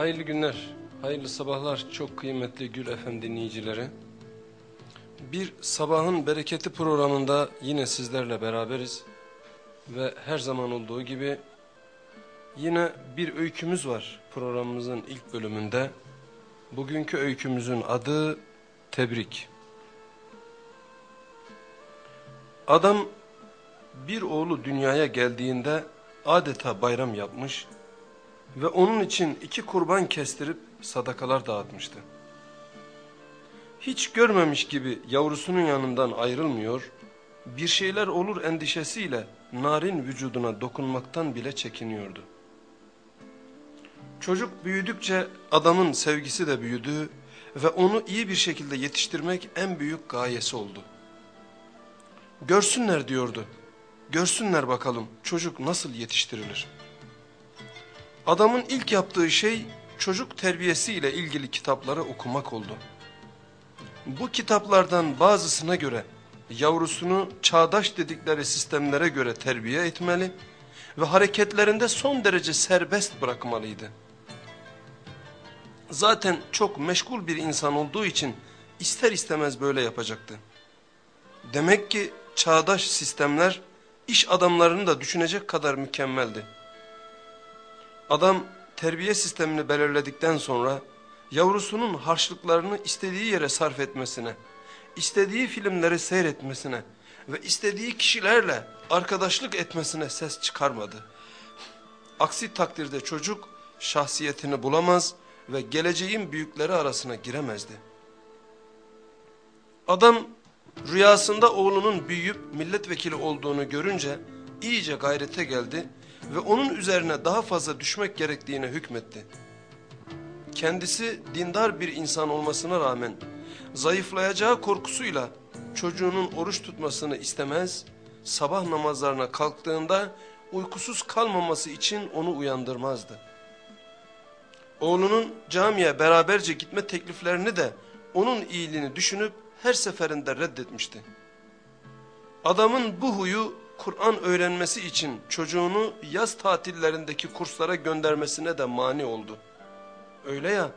Hayırlı günler, hayırlı sabahlar çok kıymetli Gül FM dinleyicileri. Bir sabahın bereketi programında yine sizlerle beraberiz. Ve her zaman olduğu gibi yine bir öykümüz var programımızın ilk bölümünde. Bugünkü öykümüzün adı Tebrik. Adam bir oğlu dünyaya geldiğinde adeta bayram yapmış ve onun için iki kurban kestirip sadakalar dağıtmıştı. Hiç görmemiş gibi yavrusunun yanından ayrılmıyor, bir şeyler olur endişesiyle narin vücuduna dokunmaktan bile çekiniyordu. Çocuk büyüdükçe adamın sevgisi de büyüdü ve onu iyi bir şekilde yetiştirmek en büyük gayesi oldu. Görsünler diyordu, görsünler bakalım çocuk nasıl yetiştirilir. Adamın ilk yaptığı şey çocuk terbiyesiyle ilgili kitapları okumak oldu. Bu kitaplardan bazısına göre yavrusunu çağdaş dedikleri sistemlere göre terbiye etmeli ve hareketlerinde son derece serbest bırakmalıydı. Zaten çok meşgul bir insan olduğu için ister istemez böyle yapacaktı. Demek ki çağdaş sistemler iş adamlarını da düşünecek kadar mükemmeldi. Adam terbiye sistemini belirledikten sonra yavrusunun harçlıklarını istediği yere sarf etmesine, istediği filmleri seyretmesine ve istediği kişilerle arkadaşlık etmesine ses çıkarmadı. Aksi takdirde çocuk şahsiyetini bulamaz ve geleceğin büyükleri arasına giremezdi. Adam rüyasında oğlunun büyüyüp milletvekili olduğunu görünce iyice gayrete geldi ve onun üzerine daha fazla düşmek gerektiğine hükmetti. Kendisi dindar bir insan olmasına rağmen zayıflayacağı korkusuyla çocuğunun oruç tutmasını istemez, sabah namazlarına kalktığında uykusuz kalmaması için onu uyandırmazdı. Oğlunun camiye beraberce gitme tekliflerini de onun iyiliğini düşünüp her seferinde reddetmişti. Adamın bu huyu Kur'an öğrenmesi için çocuğunu yaz tatillerindeki kurslara göndermesine de mani oldu. Öyle ya,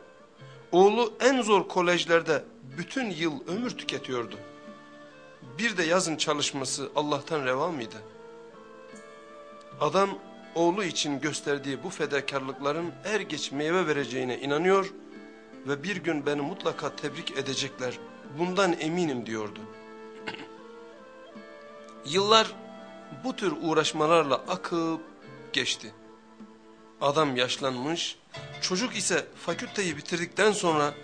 oğlu en zor kolejlerde bütün yıl ömür tüketiyordu. Bir de yazın çalışması Allah'tan reva mıydı? Adam oğlu için gösterdiği bu fedakarlıkların er geç meyve vereceğine inanıyor ve bir gün beni mutlaka tebrik edecekler, bundan eminim diyordu. Yıllar bu tür uğraşmalarla akıp geçti. Adam yaşlanmış, çocuk ise fakülteyi bitirdikten sonra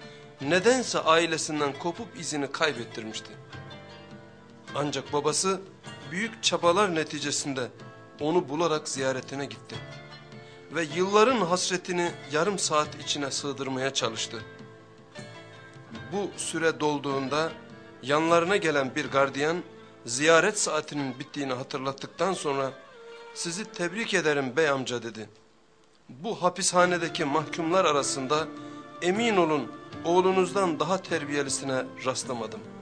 nedense ailesinden kopup izini kaybettirmişti. Ancak babası büyük çabalar neticesinde onu bularak ziyaretine gitti. Ve yılların hasretini yarım saat içine sığdırmaya çalıştı. Bu süre dolduğunda yanlarına gelen bir gardiyan ziyaret saatinin bittiğini hatırlattıktan sonra sizi tebrik ederim bey amca dedi. Bu hapishanedeki mahkumlar arasında emin olun oğlunuzdan daha terbiyelisine rastlamadım.''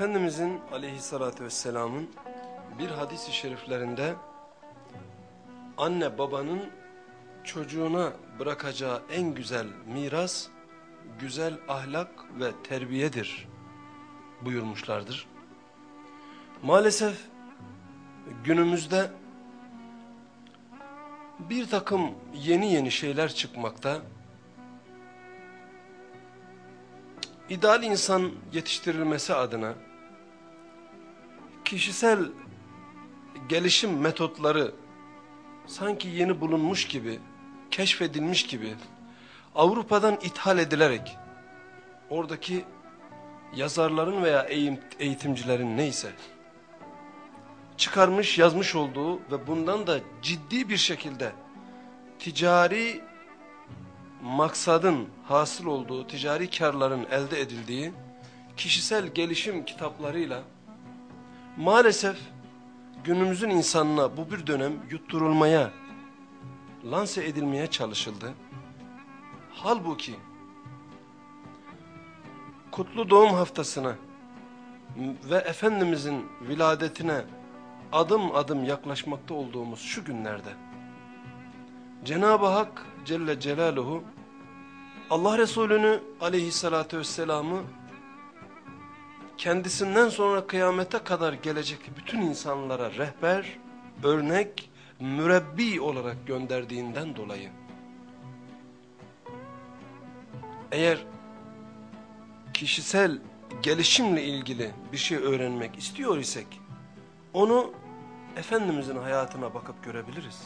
Efendimizin aleyhissalatü vesselamın bir hadis-i şeriflerinde anne babanın çocuğuna bırakacağı en güzel miras, güzel ahlak ve terbiyedir buyurmuşlardır. Maalesef günümüzde bir takım yeni yeni şeyler çıkmakta ideal insan yetiştirilmesi adına kişisel gelişim metotları sanki yeni bulunmuş gibi keşfedilmiş gibi Avrupa'dan ithal edilerek oradaki yazarların veya eğitimcilerin neyse çıkarmış yazmış olduğu ve bundan da ciddi bir şekilde ticari maksadın hasıl olduğu, ticari karların elde edildiği kişisel gelişim kitaplarıyla maalesef günümüzün insanına bu bir dönem yutturulmaya, lanse edilmeye çalışıldı. Halbuki kutlu doğum haftasına ve Efendimizin viladetine adım adım yaklaşmakta olduğumuz şu günlerde Cenab-ı Hak Celle Celaluhu Allah Resulü'nü aleyhissalatü vesselam'ı kendisinden sonra kıyamete kadar gelecek bütün insanlara rehber, örnek, mürebbi olarak gönderdiğinden dolayı eğer kişisel gelişimle ilgili bir şey öğrenmek istiyor isek onu Efendimizin hayatına bakıp görebiliriz.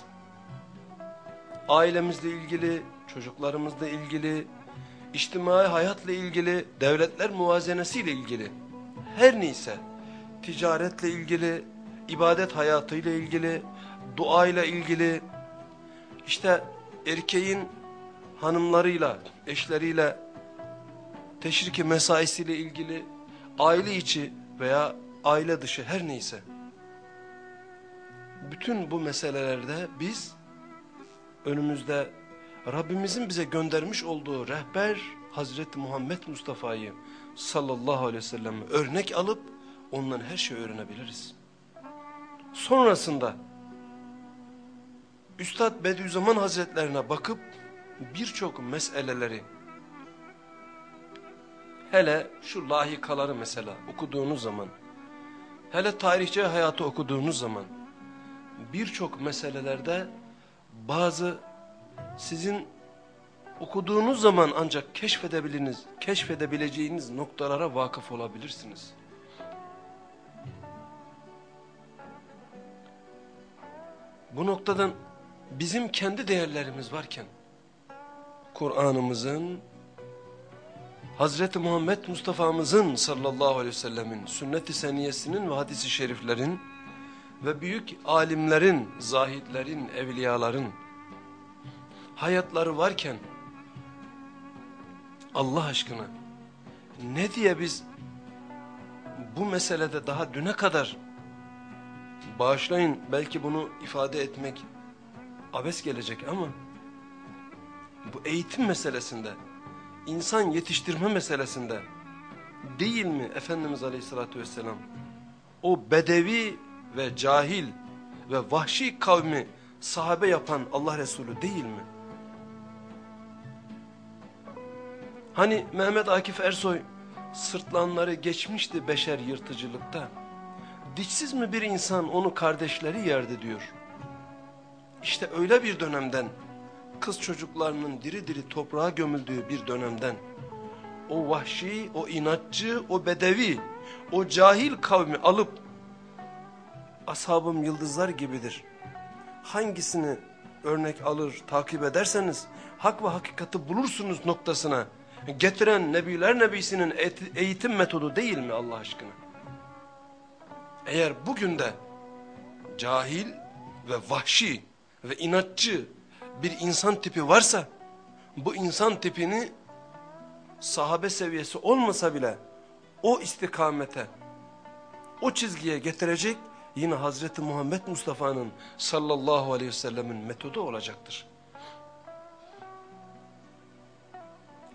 Ailemizle ilgili, çocuklarımızla ilgili, içtimai hayatla ilgili, devletler muvazenesiyle ilgili, her neyse, ticaretle ilgili, ibadet hayatıyla ilgili, duayla ilgili, işte erkeğin hanımlarıyla, eşleriyle, teşriki mesaisiyle ilgili, aile içi veya aile dışı her neyse, bütün bu meselelerde biz önümüzde Rabbimizin bize göndermiş olduğu rehber Hazreti Muhammed Mustafa'yı sallallahu aleyhi ve sellem örnek alıp ondan her şeyi öğrenebiliriz. Sonrasında Üstad Bediüzzaman Hazretlerine bakıp birçok meseleleri hele şu lahikaları mesela okuduğunuz zaman hele tarihçi hayatı okuduğunuz zaman birçok meselelerde bazı sizin okuduğunuz zaman ancak keşfedebiliniz, keşfedebileceğiniz noktalara vakıf olabilirsiniz. Bu noktadan bizim kendi değerlerimiz varken Kur'an'ımızın Hazreti Muhammed Mustafa'mızın sallallahu aleyhi ve sellemin sünnet-i seniyesinin ve hadisi şeriflerin ve büyük alimlerin, zahitlerin, evliyaların hayatları varken Allah aşkına ne diye biz bu meselede daha düne kadar bağışlayın belki bunu ifade etmek abes gelecek ama bu eğitim meselesinde insan yetiştirme meselesinde değil mi Efendimiz Aleyhisselatü Vesselam o bedevi ve cahil ve vahşi kavmi sahabe yapan Allah Resulü değil mi? Hani Mehmet Akif Ersoy sırtlanları geçmişti beşer yırtıcılıkta. Dişsiz mi bir insan onu kardeşleri yerdi diyor. İşte öyle bir dönemden kız çocuklarının diri diri toprağa gömüldüğü bir dönemden o vahşi, o inatçı, o bedevi, o cahil kavmi alıp ashabım yıldızlar gibidir. Hangisini örnek alır, takip ederseniz hak ve hakikati bulursunuz noktasına getiren Nebiler Nebisi'nin eğitim metodu değil mi Allah aşkına? Eğer bugün de cahil ve vahşi ve inatçı bir insan tipi varsa bu insan tipini sahabe seviyesi olmasa bile o istikamete, o çizgiye getirecek yine Hazreti Muhammed Mustafa'nın sallallahu aleyhi ve sellemin metodu olacaktır.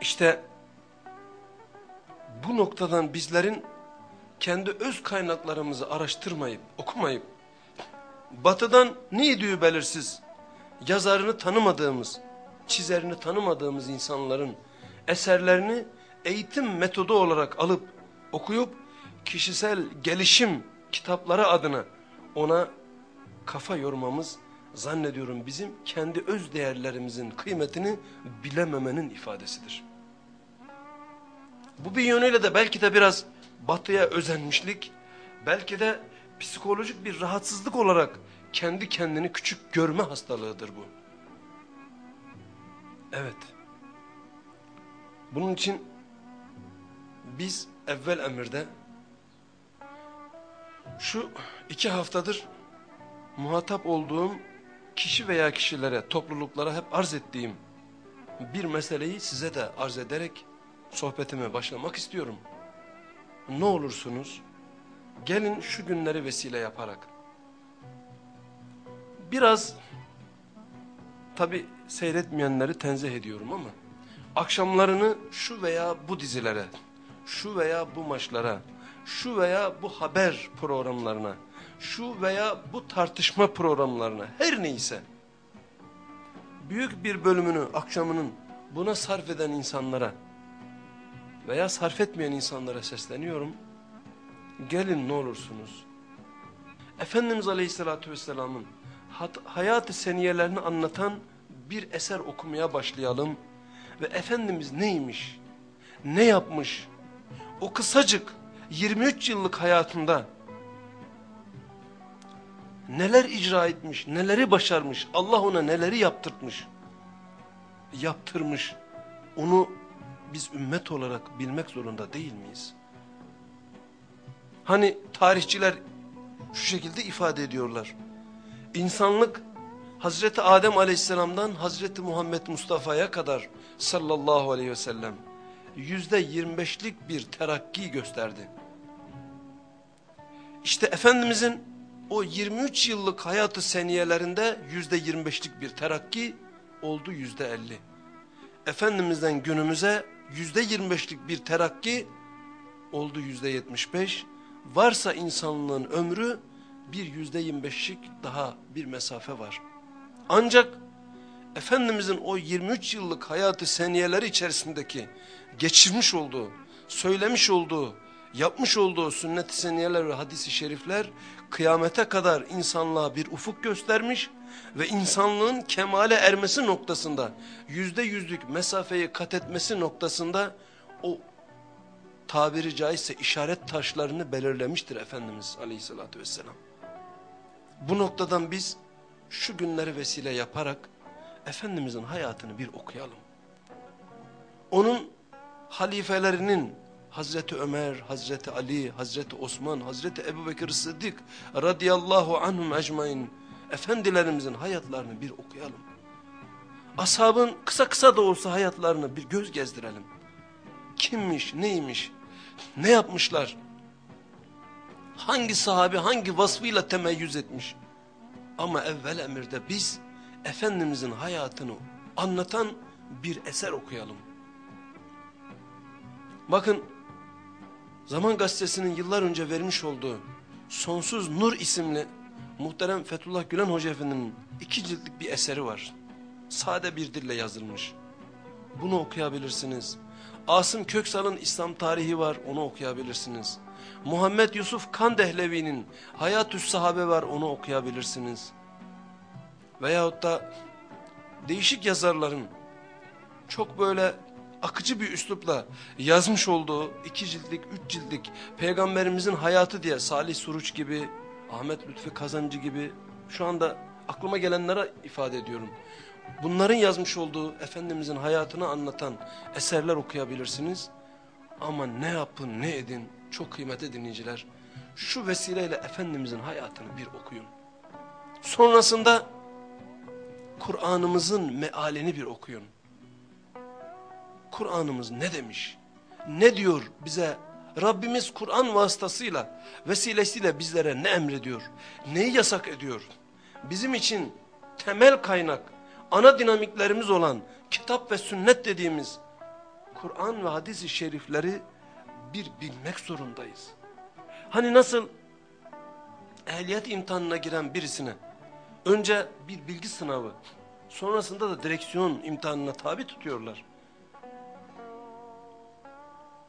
İşte bu noktadan bizlerin kendi öz kaynaklarımızı araştırmayıp okumayıp batıdan ne belirsiz yazarını tanımadığımız çizerini tanımadığımız insanların eserlerini eğitim metodu olarak alıp okuyup kişisel gelişim kitapları adına ona kafa yormamız zannediyorum bizim kendi öz değerlerimizin kıymetini bilememenin ifadesidir. Bu bir yönüyle de belki de biraz batıya özenmişlik, belki de psikolojik bir rahatsızlık olarak kendi kendini küçük görme hastalığıdır bu. Evet. Bunun için biz evvel emirde şu iki haftadır muhatap olduğum kişi veya kişilere, topluluklara hep arz ettiğim bir meseleyi size de arz ederek sohbetime başlamak istiyorum. Ne olursunuz gelin şu günleri vesile yaparak biraz tabi seyretmeyenleri tenzih ediyorum ama akşamlarını şu veya bu dizilere, şu veya bu maçlara, şu veya bu haber programlarına, şu veya bu tartışma programlarına her neyse büyük bir bölümünü akşamının buna sarf eden insanlara veya sarf etmeyen insanlara sesleniyorum. Gelin ne olursunuz. Efendimiz Aleyhisselatü Vesselam'ın hayat-ı seniyelerini anlatan bir eser okumaya başlayalım. Ve Efendimiz neymiş, ne yapmış, o kısacık 23 yıllık hayatında neler icra etmiş, neleri başarmış, Allah ona neleri yaptırtmış, yaptırmış, onu biz ümmet olarak bilmek zorunda değil miyiz? Hani tarihçiler şu şekilde ifade ediyorlar. İnsanlık Hazreti Adem aleyhisselamdan Hazreti Muhammed Mustafa'ya kadar sallallahu aleyhi ve sellem yüzde yirmi beşlik bir terakki gösterdi. İşte Efendimizin o 23 yıllık hayatı seniyelerinde yüzde yirmi beşlik bir terakki oldu yüzde elli. Efendimizden günümüze yüzde yirmi beşlik bir terakki oldu yüzde yetmiş beş. Varsa insanlığın ömrü bir yüzde yirmi beşlik daha bir mesafe var. Ancak Efendimizin o 23 yıllık hayatı seniyeleri içerisindeki geçirmiş olduğu, söylemiş olduğu, yapmış olduğu sünnet-i seniyeler ve hadisi şerifler kıyamete kadar insanlığa bir ufuk göstermiş ve insanlığın kemale ermesi noktasında yüzde yüzlük mesafeyi kat etmesi noktasında o tabiri caizse işaret taşlarını belirlemiştir Efendimiz Aleyhisselatü Vesselam. Bu noktadan biz şu günleri vesile yaparak Efendimizin hayatını bir okuyalım. Onun halifelerinin Hazreti Ömer, Hazreti Ali, Hazreti Osman, Hazreti Ebu Bekir Sıddık radıyallahu anhum ecmain efendilerimizin hayatlarını bir okuyalım. Ashabın kısa kısa da olsa hayatlarını bir göz gezdirelim. Kimmiş, neymiş, ne yapmışlar? Hangi sahabi hangi vasfıyla temeyyüz etmiş? Ama evvel emirde biz Efendimizin hayatını anlatan bir eser okuyalım. Bakın Zaman Gazetesi'nin yıllar önce vermiş olduğu Sonsuz Nur isimli muhterem Fethullah Gülen Hoca Efendi'nin iki ciltlik bir eseri var. Sade bir dille yazılmış. Bunu okuyabilirsiniz. Asım Köksal'ın İslam tarihi var onu okuyabilirsiniz. Muhammed Yusuf Kandehlevi'nin Hayatüs Sahabe var onu okuyabilirsiniz. Veyahut da değişik yazarların çok böyle akıcı bir üslupla yazmış olduğu iki ciltlik, üç ciltlik Peygamberimizin hayatı diye Salih Suruç gibi, Ahmet Lütfi Kazancı gibi şu anda aklıma gelenlere ifade ediyorum. Bunların yazmış olduğu Efendimizin hayatını anlatan eserler okuyabilirsiniz. Ama ne yapın ne edin çok kıymetli dinleyiciler. Şu vesileyle Efendimizin hayatını bir okuyun. Sonrasında Kur'an'ımızın mealini bir okuyun. Kur'an'ımız ne demiş? Ne diyor bize? Rabbimiz Kur'an vasıtasıyla, vesilesiyle bizlere ne emrediyor? Neyi yasak ediyor? Bizim için temel kaynak, ana dinamiklerimiz olan kitap ve sünnet dediğimiz Kur'an ve hadis-i şerifleri bir bilmek zorundayız. Hani nasıl ehliyet imtihanına giren birisine önce bir bilgi sınavı, sonrasında da direksiyon imtihanına tabi tutuyorlar.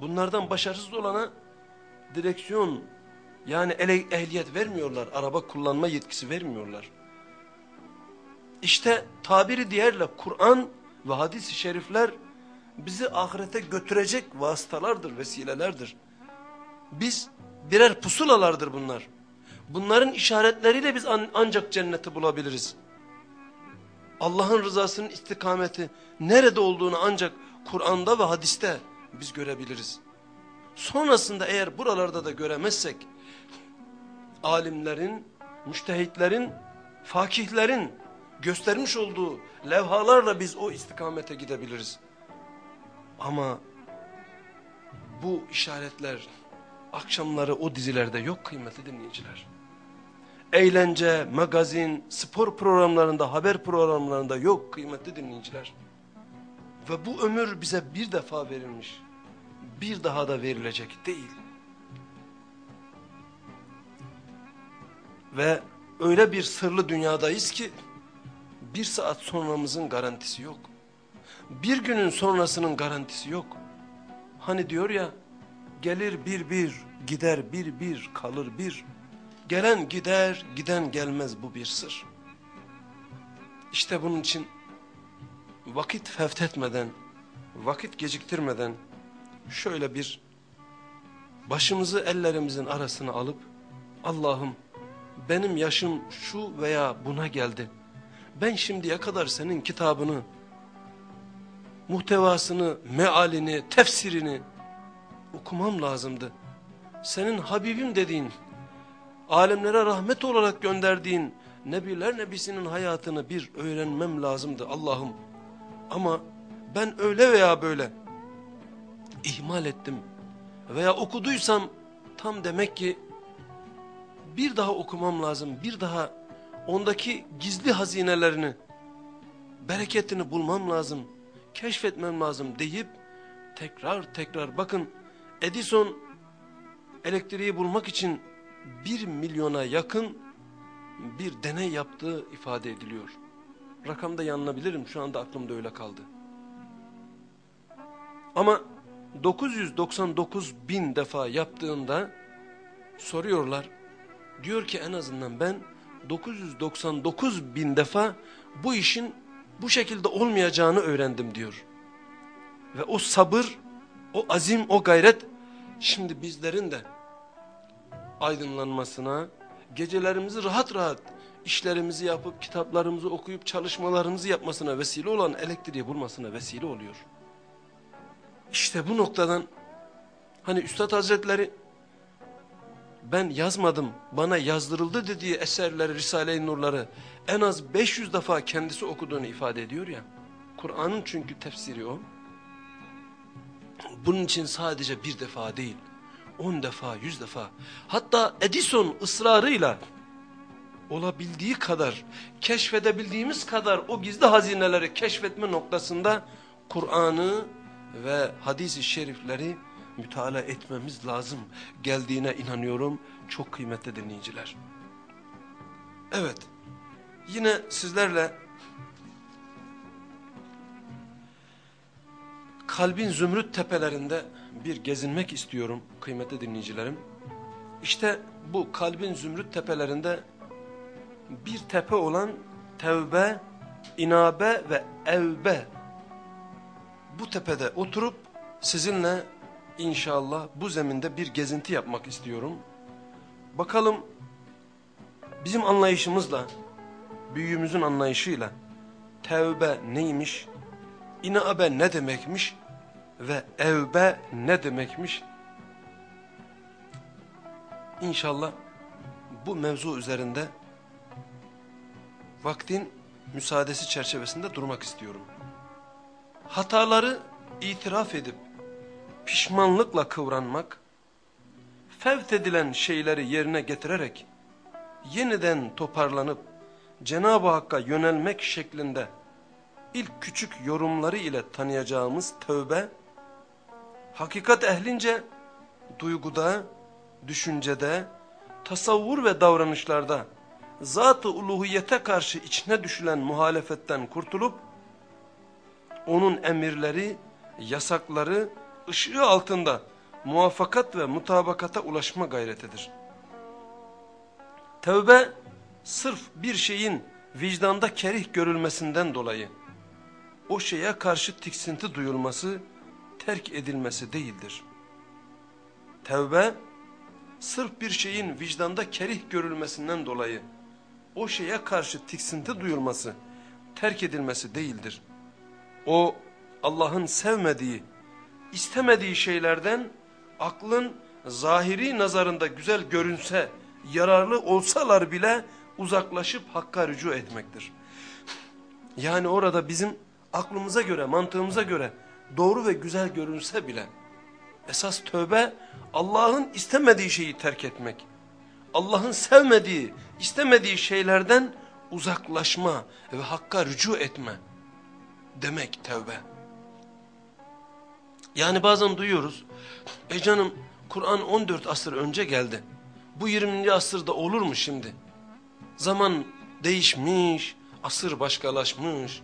Bunlardan başarısız olana direksiyon yani ele, ehliyet vermiyorlar. Araba kullanma yetkisi vermiyorlar. İşte tabiri diğerle Kur'an ve hadis-i şerifler bizi ahirete götürecek vasıtalardır, vesilelerdir. Biz birer pusulalardır bunlar. Bunların işaretleriyle biz an, ancak cenneti bulabiliriz. Allah'ın rızasının istikameti nerede olduğunu ancak Kur'an'da ve hadiste biz görebiliriz. Sonrasında eğer buralarda da göremezsek alimlerin, müştehitlerin, fakihlerin göstermiş olduğu levhalarla biz o istikamete gidebiliriz. Ama bu işaretler akşamları o dizilerde yok kıymetli dinleyiciler. Eğlence, magazin, spor programlarında, haber programlarında yok kıymetli dinleyiciler. Ve bu ömür bize bir defa verilmiş. Bir daha da verilecek değil. Ve öyle bir sırlı dünyadayız ki bir saat sonramızın garantisi yok. Bir günün sonrasının garantisi yok. Hani diyor ya gelir bir bir gider bir bir kalır bir. Gelen gider giden gelmez bu bir sır. İşte bunun için vakit fevtetmeden, vakit geciktirmeden şöyle bir başımızı ellerimizin arasına alıp Allah'ım benim yaşım şu veya buna geldi. Ben şimdiye kadar senin kitabını, muhtevasını, mealini, tefsirini okumam lazımdı. Senin Habibim dediğin, alemlere rahmet olarak gönderdiğin Nebiler Nebisi'nin hayatını bir öğrenmem lazımdı Allah'ım. Ama ben öyle veya böyle ihmal ettim veya okuduysam tam demek ki bir daha okumam lazım, bir daha ondaki gizli hazinelerini, bereketini bulmam lazım, keşfetmem lazım deyip tekrar tekrar bakın Edison elektriği bulmak için bir milyona yakın bir deney yaptığı ifade ediliyor. Rakamda yanılabilirim şu anda aklımda öyle kaldı. Ama 999 bin defa yaptığında soruyorlar. Diyor ki en azından ben 999 bin defa bu işin bu şekilde olmayacağını öğrendim diyor. Ve o sabır, o azim, o gayret şimdi bizlerin de aydınlanmasına, gecelerimizi rahat rahat işlerimizi yapıp kitaplarımızı okuyup çalışmalarımızı yapmasına vesile olan elektriği bulmasına vesile oluyor. İşte bu noktadan hani Üstad Hazretleri ben yazmadım bana yazdırıldı dediği eserleri Risale-i Nurları en az 500 defa kendisi okuduğunu ifade ediyor ya. Kur'an'ın çünkü tefsiri o. Bunun için sadece bir defa değil, on defa, yüz defa. Hatta Edison ısrarıyla olabildiği kadar, keşfedebildiğimiz kadar o gizli hazineleri keşfetme noktasında Kur'an'ı ve hadis-i şerifleri mütalaa etmemiz lazım geldiğine inanıyorum çok kıymetli dinleyiciler. Evet yine sizlerle kalbin zümrüt tepelerinde bir gezinmek istiyorum kıymetli dinleyicilerim. İşte bu kalbin zümrüt tepelerinde bir tepe olan tevbe, inabe ve evbe. Bu tepede oturup sizinle inşallah bu zeminde bir gezinti yapmak istiyorum. Bakalım bizim anlayışımızla, büyüğümüzün anlayışıyla tevbe neymiş, inabe ne demekmiş ve evbe ne demekmiş? İnşallah bu mevzu üzerinde vaktin müsaadesi çerçevesinde durmak istiyorum. Hataları itiraf edip pişmanlıkla kıvranmak, fevt edilen şeyleri yerine getirerek yeniden toparlanıp Cenab-ı Hakk'a yönelmek şeklinde ilk küçük yorumları ile tanıyacağımız tövbe, hakikat ehlince duyguda, düşüncede, tasavvur ve davranışlarda zat-ı uluhiyete karşı içine düşülen muhalefetten kurtulup, onun emirleri, yasakları, ışığı altında muvaffakat ve mutabakata ulaşma gayretidir. Tevbe, sırf bir şeyin vicdanda kerih görülmesinden dolayı, o şeye karşı tiksinti duyulması, terk edilmesi değildir. Tevbe, sırf bir şeyin vicdanda kerih görülmesinden dolayı, o şeye karşı tiksinti duyulması, terk edilmesi değildir. O Allah'ın sevmediği, istemediği şeylerden aklın zahiri nazarında güzel görünse, yararlı olsalar bile uzaklaşıp hakka rücu etmektir. Yani orada bizim aklımıza göre, mantığımıza göre doğru ve güzel görünse bile esas tövbe Allah'ın istemediği şeyi terk etmek. Allah'ın sevmediği, istemediği şeylerden uzaklaşma ve hakka rücu etme demek tövbe. Yani bazen duyuyoruz, e canım Kur'an 14 asır önce geldi. Bu 20. asırda olur mu şimdi? Zaman değişmiş, asır başkalaşmış.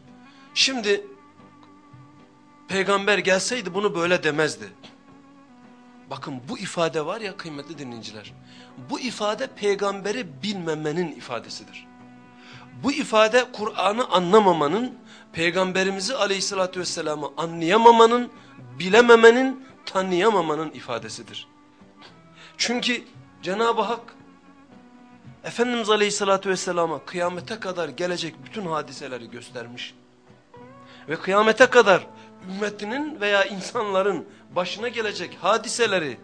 Şimdi peygamber gelseydi bunu böyle demezdi. Bakın bu ifade var ya kıymetli dinleyiciler. Bu ifade peygamberi bilmemenin ifadesidir. Bu ifade Kur'an'ı anlamamanın, peygamberimizi aleyhissalatü vesselam'ı anlayamamanın, bilememenin, tanıyamamanın ifadesidir. Çünkü Cenab-ı Hak Efendimiz Aleyhisselatü Vesselam'a kıyamete kadar gelecek bütün hadiseleri göstermiş. Ve kıyamete kadar ümmetinin veya insanların başına gelecek hadiseleri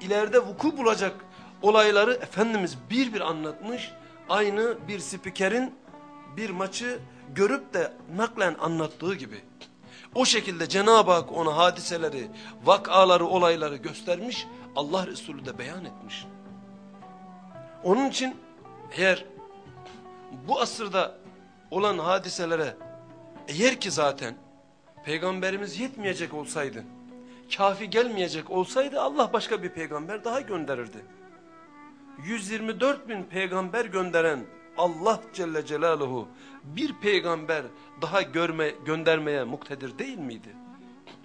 ileride vuku bulacak olayları Efendimiz bir bir anlatmış. Aynı bir spikerin bir maçı görüp de naklen anlattığı gibi. O şekilde Cenab-ı Hak ona hadiseleri, vakaları, olayları göstermiş. Allah Resulü de beyan etmiş. Onun için eğer bu asırda olan hadiselere eğer ki zaten peygamberimiz yetmeyecek olsaydı, kafi gelmeyecek olsaydı Allah başka bir peygamber daha gönderirdi. 124 bin peygamber gönderen Allah Celle Celaluhu bir peygamber daha görme, göndermeye muktedir değil miydi?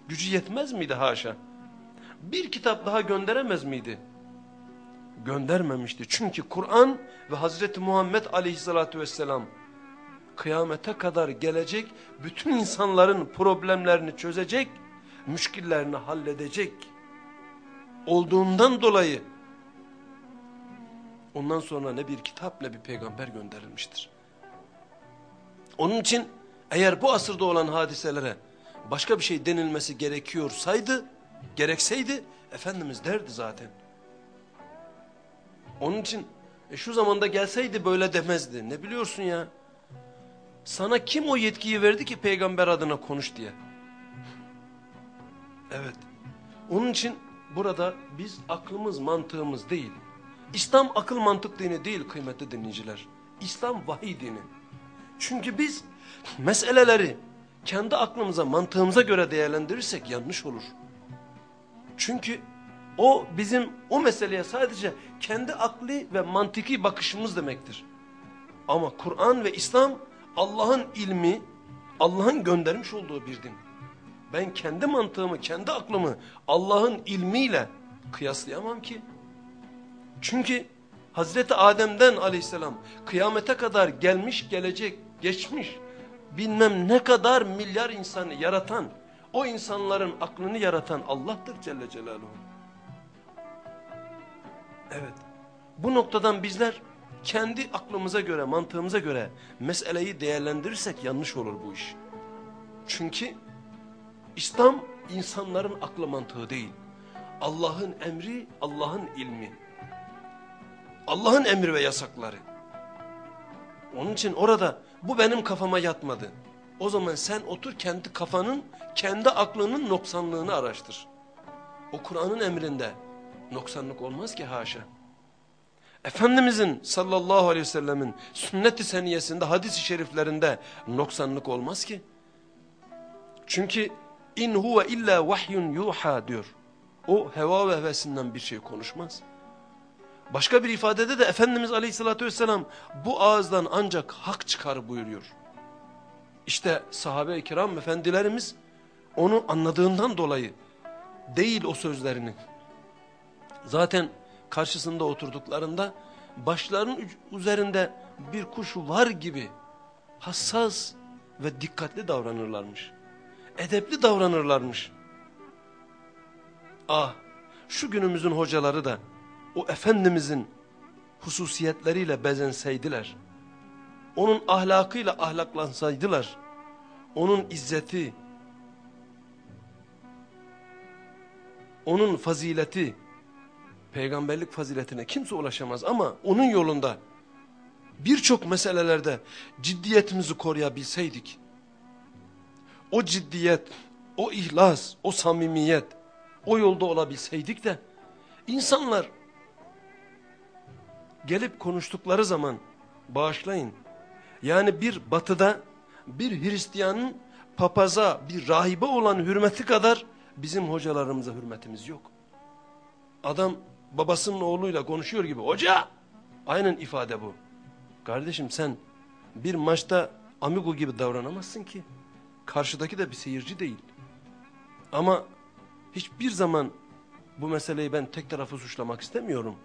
Gücü yetmez miydi haşa? Bir kitap daha gönderemez miydi? Göndermemişti. Çünkü Kur'an ve Hazreti Muhammed Aleyhisselatü Vesselam kıyamete kadar gelecek bütün insanların problemlerini çözecek, müşkillerini halledecek olduğundan dolayı ondan sonra ne bir kitap ne bir peygamber gönderilmiştir. Onun için eğer bu asırda olan hadiselere başka bir şey denilmesi gerekiyorsaydı, gerekseydi Efendimiz derdi zaten. Onun için e, şu zamanda gelseydi böyle demezdi. Ne biliyorsun ya? Sana kim o yetkiyi verdi ki peygamber adına konuş diye? Evet. Onun için burada biz aklımız mantığımız değil. İslam akıl mantık dini değil kıymetli dinleyiciler. İslam vahiy dini. Çünkü biz meseleleri kendi aklımıza mantığımıza göre değerlendirirsek yanlış olur. Çünkü o bizim o meseleye sadece kendi akli ve mantiki bakışımız demektir. Ama Kur'an ve İslam Allah'ın ilmi, Allah'ın göndermiş olduğu bir din. Ben kendi mantığımı, kendi aklımı Allah'ın ilmiyle kıyaslayamam ki. Çünkü Hazreti Adem'den aleyhisselam kıyamete kadar gelmiş, gelecek, geçmiş bilmem ne kadar milyar insanı yaratan, o insanların aklını yaratan Allah'tır Celle Celaluhu. Evet, bu noktadan bizler kendi aklımıza göre, mantığımıza göre meseleyi değerlendirirsek yanlış olur bu iş. Çünkü İslam insanların aklı mantığı değil. Allah'ın emri, Allah'ın ilmi. Allah'ın emri ve yasakları. Onun için orada bu benim kafama yatmadı. O zaman sen otur kendi kafanın, kendi aklının noksanlığını araştır. O Kur'an'ın emrinde noksanlık olmaz ki haşa. Efendimizin sallallahu aleyhi ve sellemin sünnet-i seniyesinde, hadis-i şeriflerinde noksanlık olmaz ki. Çünkü in huve illa vahyun yuha diyor. O heva ve hevesinden bir şey konuşmaz. Başka bir ifadede de Efendimiz Aleyhisselatü Vesselam bu ağızdan ancak hak çıkar buyuruyor. İşte sahabe-i kiram efendilerimiz onu anladığından dolayı değil o sözlerini. Zaten karşısında oturduklarında başlarının üzerinde bir kuş var gibi hassas ve dikkatli davranırlarmış. Edepli davranırlarmış. Ah şu günümüzün hocaları da o Efendimizin hususiyetleriyle bezenseydiler. onun ahlakıyla ahlaklansaydılar, onun izzeti, onun fazileti, peygamberlik faziletine kimse ulaşamaz ama onun yolunda birçok meselelerde ciddiyetimizi koruyabilseydik, o ciddiyet, o ihlas, o samimiyet, o yolda olabilseydik de insanlar gelip konuştukları zaman bağışlayın. Yani bir batıda bir Hristiyanın papaza, bir rahibe olan hürmeti kadar bizim hocalarımıza hürmetimiz yok. Adam babasının oğluyla konuşuyor gibi hoca aynen ifade bu. Kardeşim sen bir maçta amigo gibi davranamazsın ki. Karşıdaki de bir seyirci değil. Ama hiçbir zaman bu meseleyi ben tek tarafı suçlamak istemiyorum.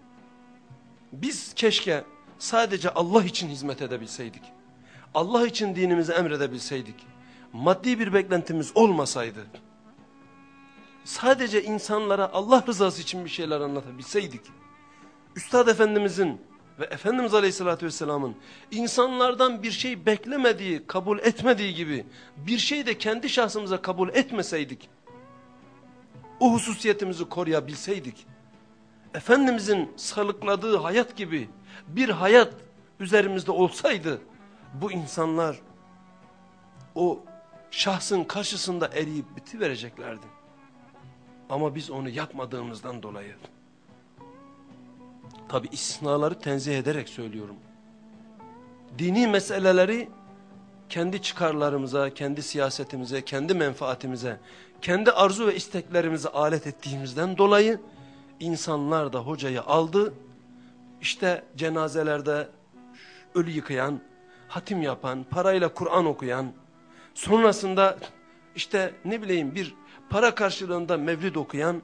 Biz keşke sadece Allah için hizmet edebilseydik. Allah için dinimizi emredebilseydik. Maddi bir beklentimiz olmasaydı. Sadece insanlara Allah rızası için bir şeyler anlatabilseydik. Üstad Efendimizin ve Efendimiz Aleyhisselatü Vesselam'ın insanlardan bir şey beklemediği, kabul etmediği gibi bir şey de kendi şahsımıza kabul etmeseydik, o hususiyetimizi koruyabilseydik, Efendimizin salıkladığı hayat gibi bir hayat üzerimizde olsaydı, bu insanlar o şahsın karşısında eriyip bitivereceklerdi. Ama biz onu yapmadığımızdan dolayı Tabi istisnaları tenzih ederek söylüyorum. Dini meseleleri kendi çıkarlarımıza, kendi siyasetimize, kendi menfaatimize, kendi arzu ve isteklerimize alet ettiğimizden dolayı insanlar da hocayı aldı. İşte cenazelerde ölü yıkayan, hatim yapan, parayla Kur'an okuyan, sonrasında işte ne bileyim bir para karşılığında mevlid okuyan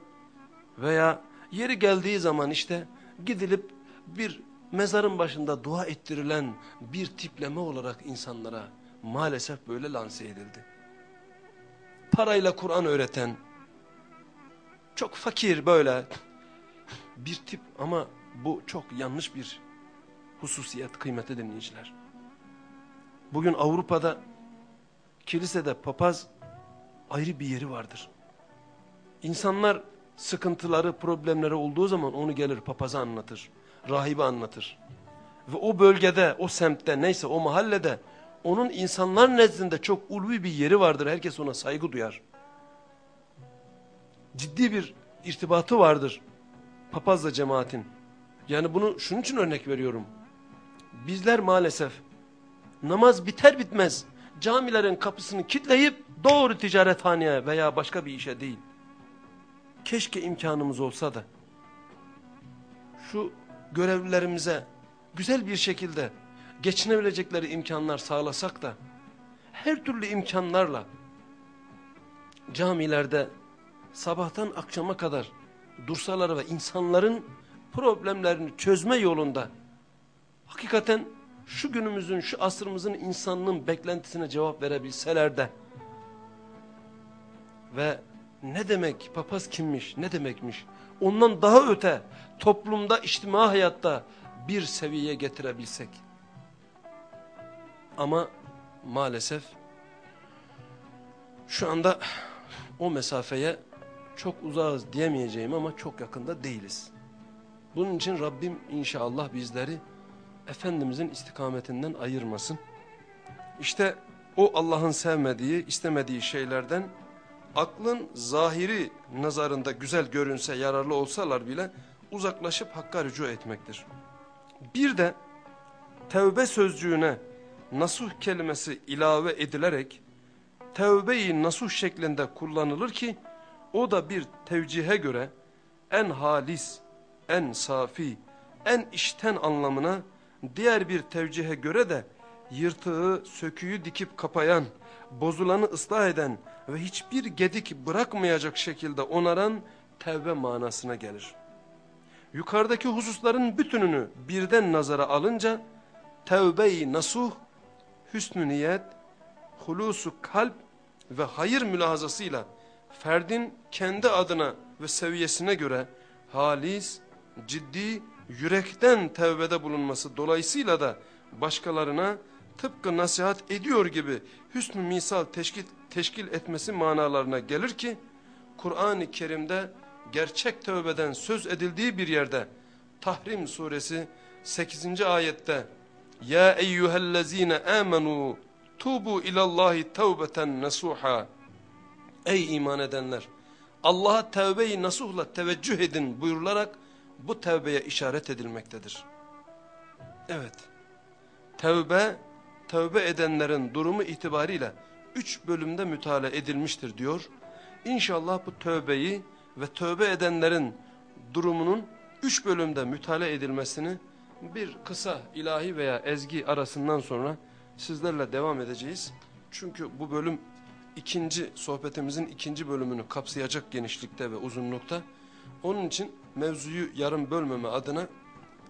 veya yeri geldiği zaman işte gidilip bir mezarın başında dua ettirilen bir tipleme olarak insanlara maalesef böyle lanse edildi. Parayla Kur'an öğreten, çok fakir böyle bir tip ama bu çok yanlış bir hususiyet kıymeti dinleyiciler. Bugün Avrupa'da kilisede papaz ayrı bir yeri vardır. İnsanlar sıkıntıları, problemleri olduğu zaman onu gelir papaza anlatır. Rahibe anlatır. Ve o bölgede, o semtte neyse o mahallede onun insanlar nezdinde çok ulvi bir yeri vardır. Herkes ona saygı duyar. Ciddi bir irtibatı vardır papazla cemaatin. Yani bunu şunun için örnek veriyorum. Bizler maalesef namaz biter bitmez camilerin kapısını kitleyip doğru ticarethaneye veya başka bir işe değil keşke imkanımız olsa da. Şu görevlilerimize güzel bir şekilde geçinebilecekleri imkanlar sağlasak da her türlü imkanlarla camilerde sabahtan akşama kadar dursalar ve insanların problemlerini çözme yolunda hakikaten şu günümüzün, şu asrımızın insanlığın beklentisine cevap verebilseler de ve ne demek papaz kimmiş ne demekmiş ondan daha öte toplumda içtima hayatta bir seviyeye getirebilsek. Ama maalesef şu anda o mesafeye çok uzağız diyemeyeceğim ama çok yakında değiliz. Bunun için Rabbim inşallah bizleri Efendimizin istikametinden ayırmasın. İşte o Allah'ın sevmediği, istemediği şeylerden aklın zahiri nazarında güzel görünse yararlı olsalar bile uzaklaşıp hakka rücu etmektir. Bir de tevbe sözcüğüne nasuh kelimesi ilave edilerek tevbe-i nasuh şeklinde kullanılır ki o da bir tevcihe göre en halis, en safi, en işten anlamına diğer bir tevcihe göre de yırtığı, söküyü dikip kapayan, bozulanı ıslah eden ve hiçbir gedik bırakmayacak şekilde onaran tevbe manasına gelir. Yukarıdaki hususların bütününü birden nazara alınca tevbe-i nasuh, hüsnü niyet, hulusu kalp ve hayır mülahazasıyla ferdin kendi adına ve seviyesine göre halis, ciddi, yürekten tevbede bulunması dolayısıyla da başkalarına tıpkı nasihat ediyor gibi hüsnü misal teşkil, teşkil etmesi manalarına gelir ki Kur'an-ı Kerim'de gerçek tövbeden söz edildiği bir yerde Tahrim suresi 8. ayette Ya eyyühellezine amenu tubu ilallahi tevbeten nasuha Ey iman edenler Allah'a tevbeyi nasuhla teveccüh edin buyurularak bu tevbeye işaret edilmektedir. Evet tevbe tövbe edenlerin durumu itibariyle üç bölümde müteala edilmiştir diyor. İnşallah bu tövbeyi ve tövbe edenlerin durumunun üç bölümde müteala edilmesini bir kısa ilahi veya ezgi arasından sonra sizlerle devam edeceğiz. Çünkü bu bölüm ikinci sohbetimizin ikinci bölümünü kapsayacak genişlikte ve uzunlukta. Onun için mevzuyu yarım bölmeme adına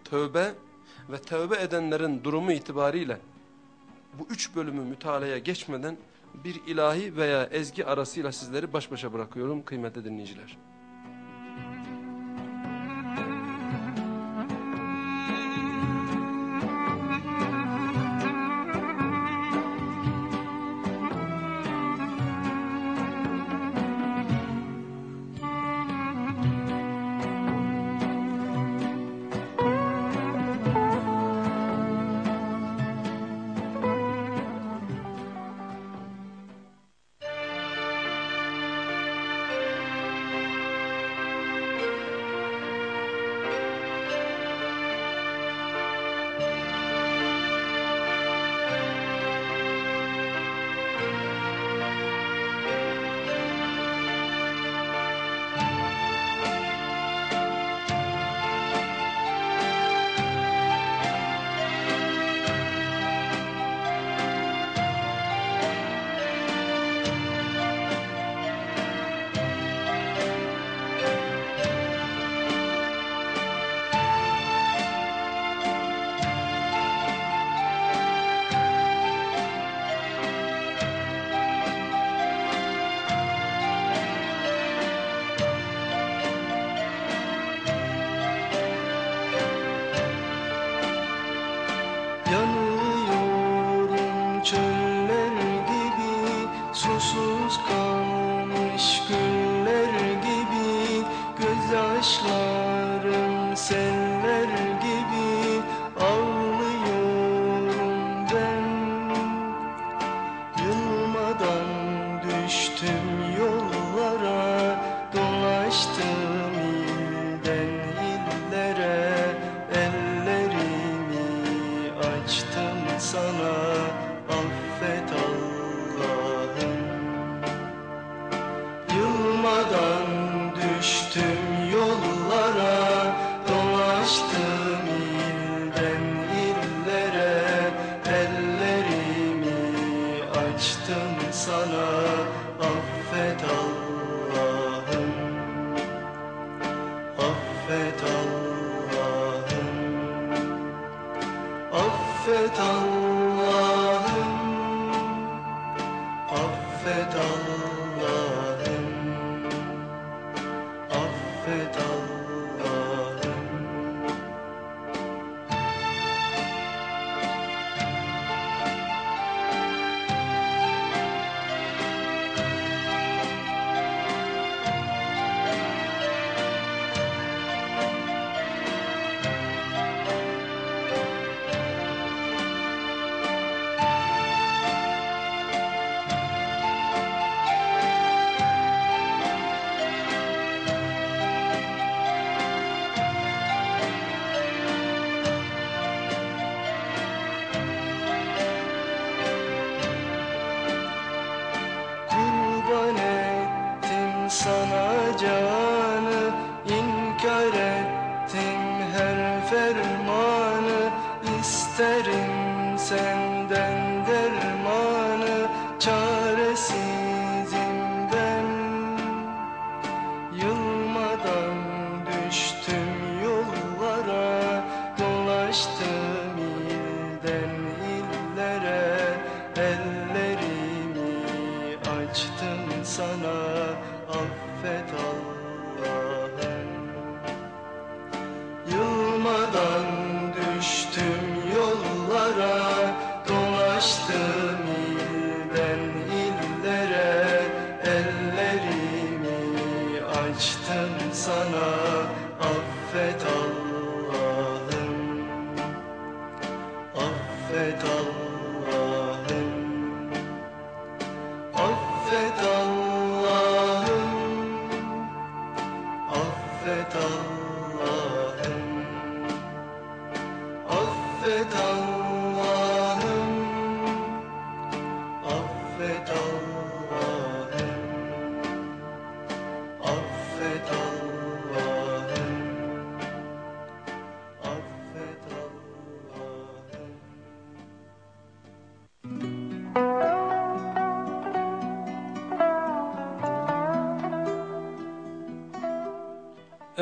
tövbe ve tövbe edenlerin durumu itibariyle bu üç bölümü mütalaya geçmeden bir ilahi veya ezgi arasıyla sizleri baş başa bırakıyorum kıymetli dinleyiciler.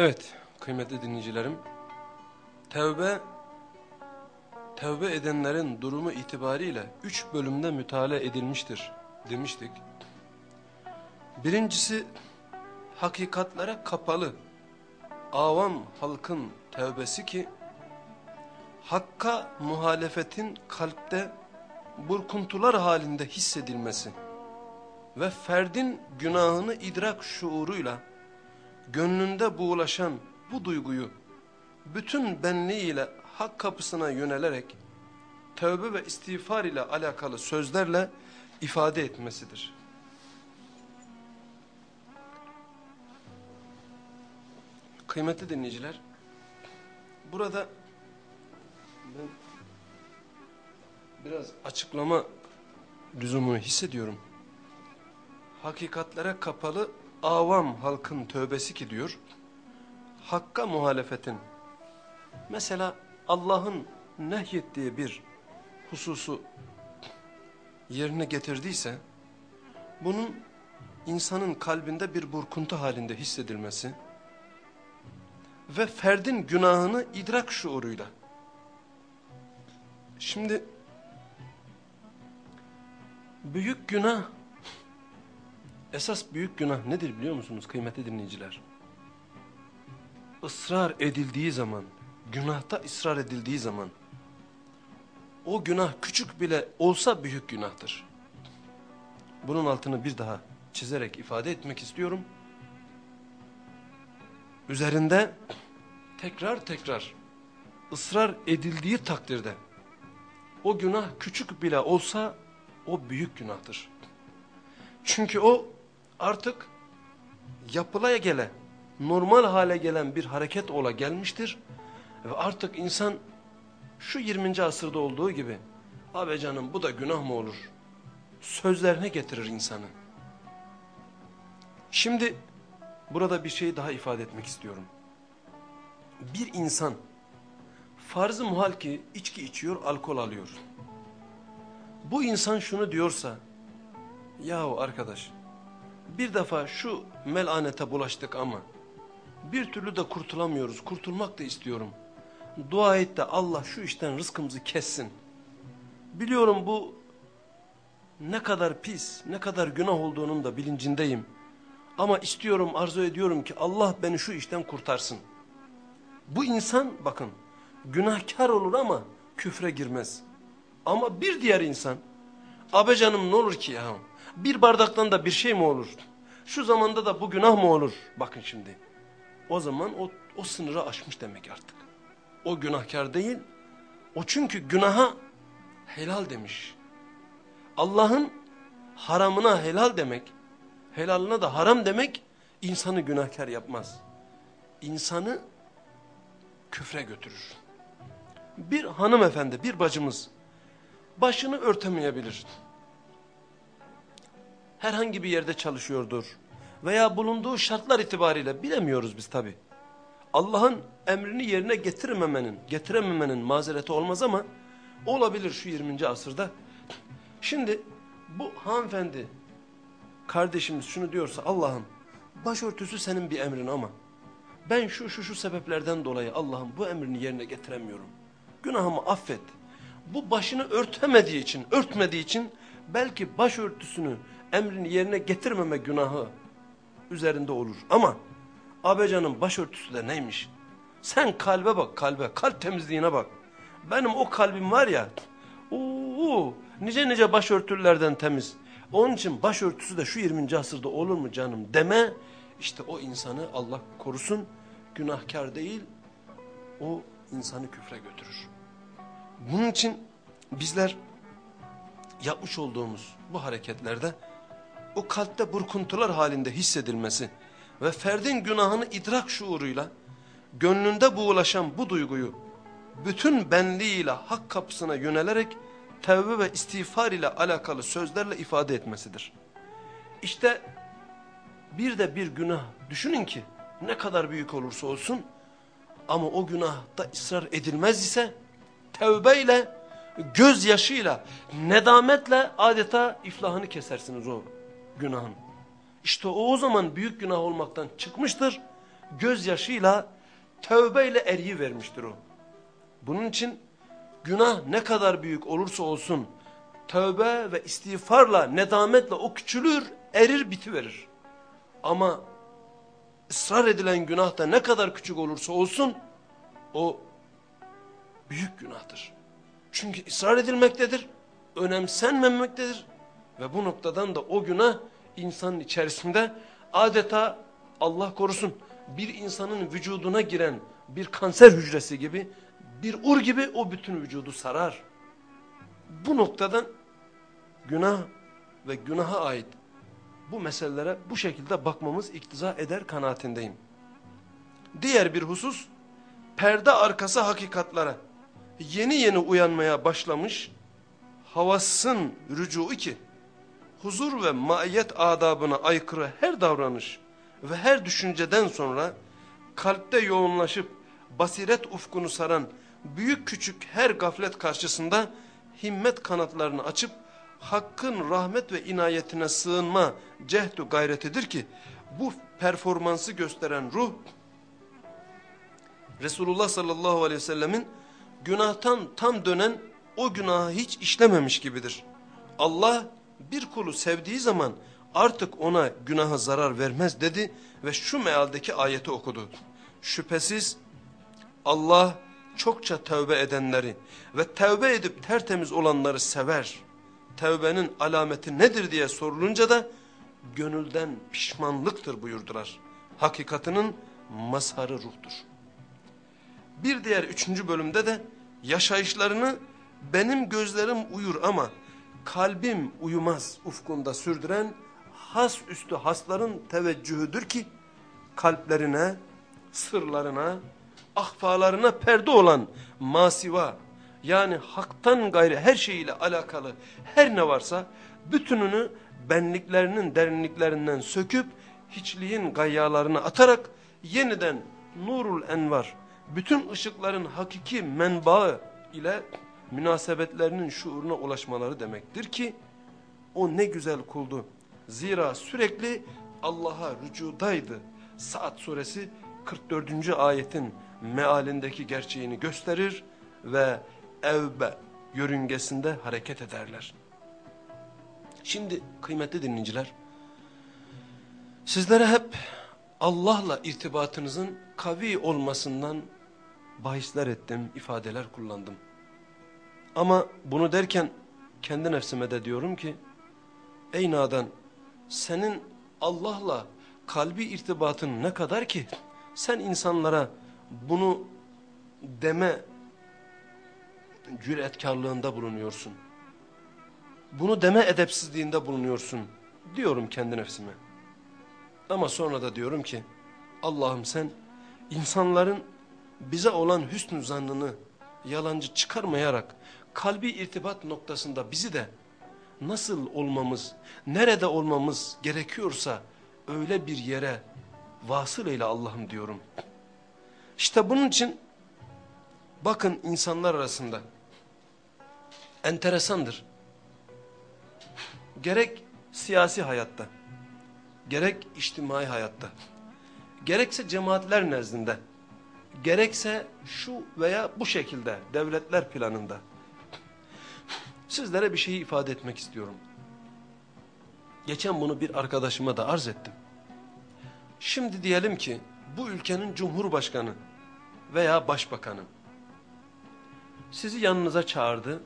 Evet kıymetli dinleyicilerim. Tevbe, tevbe edenlerin durumu itibariyle üç bölümde müteala edilmiştir demiştik. Birincisi hakikatlere kapalı avam halkın tevbesi ki hakka muhalefetin kalpte burkuntular halinde hissedilmesi ve ferdin günahını idrak şuuruyla gönlünde buğulaşan bu duyguyu bütün benliğiyle hak kapısına yönelerek tövbe ve istiğfar ile alakalı sözlerle ifade etmesidir. Kıymetli dinleyiciler, burada ben biraz açıklama lüzumunu hissediyorum. Hakikatlere kapalı avam halkın tövbesi ki diyor, hakka muhalefetin, mesela Allah'ın nehyettiği bir hususu yerine getirdiyse, bunun insanın kalbinde bir burkuntu halinde hissedilmesi ve ferdin günahını idrak şuuruyla. Şimdi büyük günah Esas büyük günah nedir biliyor musunuz kıymetli dinleyiciler? Israr edildiği zaman, günahta ısrar edildiği zaman, o günah küçük bile olsa büyük günahtır. Bunun altını bir daha çizerek ifade etmek istiyorum. Üzerinde tekrar tekrar ısrar edildiği takdirde, o günah küçük bile olsa o büyük günahtır. Çünkü o artık yapılaya gele, normal hale gelen bir hareket ola gelmiştir. Ve artık insan şu 20. asırda olduğu gibi, abi canım bu da günah mı olur? Sözlerine getirir insanı. Şimdi burada bir şey daha ifade etmek istiyorum. Bir insan farz-ı muhal ki içki içiyor, alkol alıyor. Bu insan şunu diyorsa, yahu arkadaş bir defa şu melanete bulaştık ama bir türlü de kurtulamıyoruz. Kurtulmak da istiyorum. Dua et de Allah şu işten rızkımızı kessin. Biliyorum bu ne kadar pis, ne kadar günah olduğunun da bilincindeyim. Ama istiyorum, arzu ediyorum ki Allah beni şu işten kurtarsın. Bu insan bakın günahkar olur ama küfre girmez. Ama bir diğer insan, abe canım ne olur ki ya bir bardaktan da bir şey mi olur? Şu zamanda da bu günah mı olur? Bakın şimdi. O zaman o, o sınırı aşmış demek artık. O günahkar değil. O çünkü günaha helal demiş. Allah'ın haramına helal demek, helalına da haram demek insanı günahkar yapmaz. İnsanı küfre götürür. Bir hanımefendi, bir bacımız başını örtemeyebilir herhangi bir yerde çalışıyordur. Veya bulunduğu şartlar itibariyle bilemiyoruz biz tabi. Allah'ın emrini yerine getirmemenin, getirememenin mazereti olmaz ama olabilir şu 20. asırda. Şimdi bu hanımefendi kardeşimiz şunu diyorsa Allah'ım başörtüsü senin bir emrin ama ben şu şu şu sebeplerden dolayı Allah'ım bu emrini yerine getiremiyorum. Günahımı affet. Bu başını örtemediği için, örtmediği için belki başörtüsünü emrini yerine getirmeme günahı üzerinde olur. Ama abecanın başörtüsü de neymiş? Sen kalbe bak kalbe, kalp temizliğine bak. Benim o kalbim var ya, uuu, nice nice başörtülerden temiz. Onun için başörtüsü de şu 20. asırda olur mu canım deme, işte o insanı Allah korusun, günahkar değil, o insanı küfre götürür. Bunun için bizler yapmış olduğumuz bu hareketlerde o kalpte burkuntular halinde hissedilmesi ve ferdin günahını idrak şuuruyla gönlünde buğulaşan bu duyguyu bütün benliğiyle hak kapısına yönelerek tevbe ve istiğfar ile alakalı sözlerle ifade etmesidir. İşte bir de bir günah düşünün ki ne kadar büyük olursa olsun ama o günahta ısrar edilmez ise tevbeyle, gözyaşıyla, nedametle adeta iflahını kesersiniz o günahın. İşte o o zaman büyük günah olmaktan çıkmıştır. Gözyaşıyla, tövbeyle eriyi vermiştir o. Bunun için günah ne kadar büyük olursa olsun tövbe ve istiğfarla, nedametle o küçülür, erir, bitiverir. Ama ısrar edilen günah da ne kadar küçük olursa olsun o büyük günahtır. Çünkü ısrar edilmektedir, önemsenmemektedir ve bu noktadan da o günah insanın içerisinde adeta Allah korusun bir insanın vücuduna giren bir kanser hücresi gibi bir ur gibi o bütün vücudu sarar. Bu noktadan günah ve günaha ait bu meselelere bu şekilde bakmamız iktiza eder kanaatindeyim. Diğer bir husus perde arkası hakikatlara yeni yeni uyanmaya başlamış havasın rücuu ki huzur ve maiyet adabına aykırı her davranış ve her düşünceden sonra kalpte yoğunlaşıp basiret ufkunu saran büyük küçük her gaflet karşısında himmet kanatlarını açıp hakkın rahmet ve inayetine sığınma cehdu gayretidir ki bu performansı gösteren ruh Resulullah sallallahu aleyhi ve sellemin günahtan tam dönen o günahı hiç işlememiş gibidir. Allah bir kulu sevdiği zaman artık ona günaha zarar vermez dedi ve şu mealdeki ayeti okudu. Şüphesiz Allah çokça tövbe edenleri ve tövbe edip tertemiz olanları sever. Tövbenin alameti nedir diye sorulunca da gönülden pişmanlıktır buyurdular. Hakikatinin mazharı ruhtur. Bir diğer üçüncü bölümde de yaşayışlarını benim gözlerim uyur ama kalbim uyumaz ufkunda sürdüren has üstü hasların teveccühüdür ki kalplerine, sırlarına, ahfalarına perde olan masiva yani haktan gayrı her şeyiyle alakalı her ne varsa bütününü benliklerinin derinliklerinden söküp hiçliğin gayyalarına atarak yeniden nurul envar bütün ışıkların hakiki menbaı ile münasebetlerinin şuuruna ulaşmaları demektir ki o ne güzel kuldu. Zira sürekli Allah'a rücudaydı. Saat suresi 44. ayetin mealindeki gerçeğini gösterir ve evbe yörüngesinde hareket ederler. Şimdi kıymetli dinleyiciler, sizlere hep Allah'la irtibatınızın kavi olmasından bahisler ettim, ifadeler kullandım. Ama bunu derken kendi nefsime de diyorum ki, ey nadan senin Allah'la kalbi irtibatın ne kadar ki sen insanlara bunu deme cüretkarlığında bulunuyorsun. Bunu deme edepsizliğinde bulunuyorsun diyorum kendi nefsime. Ama sonra da diyorum ki Allah'ım sen insanların bize olan hüsnü zannını yalancı çıkarmayarak kalbi irtibat noktasında bizi de nasıl olmamız, nerede olmamız gerekiyorsa öyle bir yere vasıl eyle Allah'ım diyorum. İşte bunun için bakın insanlar arasında enteresandır. Gerek siyasi hayatta, gerek içtimai hayatta, gerekse cemaatler nezdinde, gerekse şu veya bu şekilde devletler planında. Sizlere bir şeyi ifade etmek istiyorum. Geçen bunu bir arkadaşıma da arz ettim. Şimdi diyelim ki bu ülkenin cumhurbaşkanı veya başbakanı sizi yanınıza çağırdı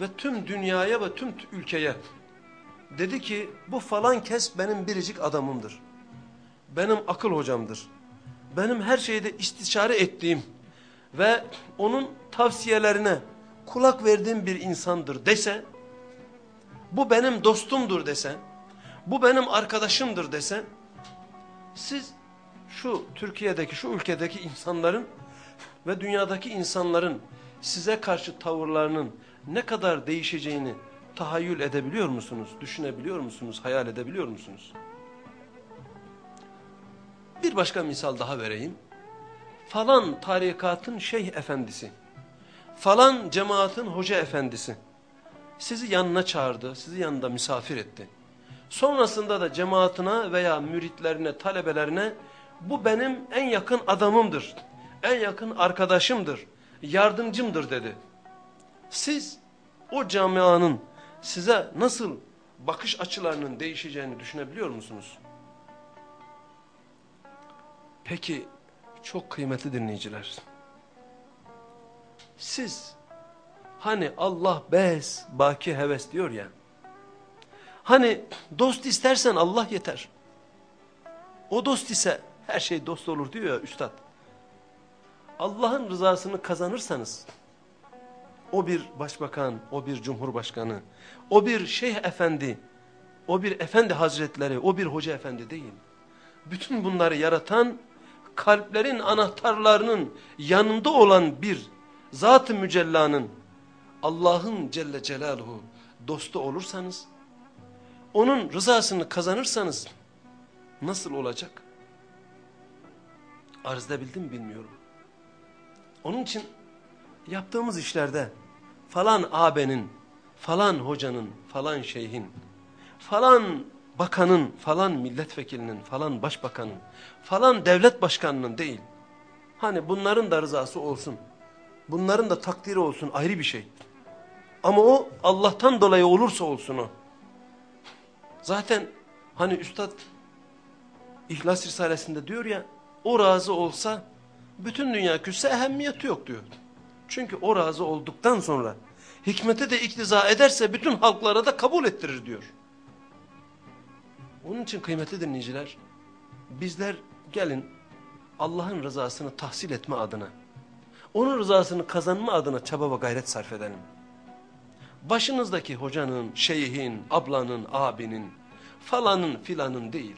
ve tüm dünyaya ve tüm ülkeye dedi ki bu falan kes benim biricik adamımdır. Benim akıl hocamdır. Benim her şeyde istişare ettiğim ve onun tavsiyelerine kulak verdiğim bir insandır dese, bu benim dostumdur dese, bu benim arkadaşımdır dese, siz şu Türkiye'deki, şu ülkedeki insanların ve dünyadaki insanların size karşı tavırlarının ne kadar değişeceğini tahayyül edebiliyor musunuz? Düşünebiliyor musunuz? Hayal edebiliyor musunuz? Bir başka misal daha vereyim. Falan tarikatın şeyh efendisi, falan cemaatin hoca efendisi sizi yanına çağırdı, sizi yanında misafir etti. Sonrasında da cemaatine veya müritlerine, talebelerine bu benim en yakın adamımdır, en yakın arkadaşımdır, yardımcımdır dedi. Siz o camianın size nasıl bakış açılarının değişeceğini düşünebiliyor musunuz? Peki çok kıymetli dinleyiciler. Siz hani Allah bes baki heves diyor ya. Hani dost istersen Allah yeter. O dost ise her şey dost olur diyor ya üstad. Allah'ın rızasını kazanırsanız o bir başbakan, o bir cumhurbaşkanı, o bir şeyh efendi, o bir efendi hazretleri, o bir hoca efendi değil. Bütün bunları yaratan kalplerin anahtarlarının yanında olan bir zat-ı mücellanın Allah'ın Celle Celaluhu dostu olursanız, onun rızasını kazanırsanız nasıl olacak? Arz edebildim bilmiyorum. Onun için yaptığımız işlerde falan ağabenin, falan hocanın, falan şeyhin, falan bakanın, falan milletvekilinin, falan başbakanın, falan devlet başkanının değil. Hani bunların da rızası olsun. Bunların da takdiri olsun ayrı bir şey. Ama o Allah'tan dolayı olursa olsun o. Zaten hani Üstad İhlas Risalesi'nde diyor ya o razı olsa bütün dünya küsse ehemmiyeti yok diyor. Çünkü o razı olduktan sonra hikmete de iktiza ederse bütün halklara da kabul ettirir diyor. Onun için kıymetli dinleyiciler bizler gelin Allah'ın rızasını tahsil etme adına onun rızasını kazanma adına çaba ve gayret sarf edelim. Başınızdaki hocanın, şeyhin, ablanın, abinin, falanın filanın değil.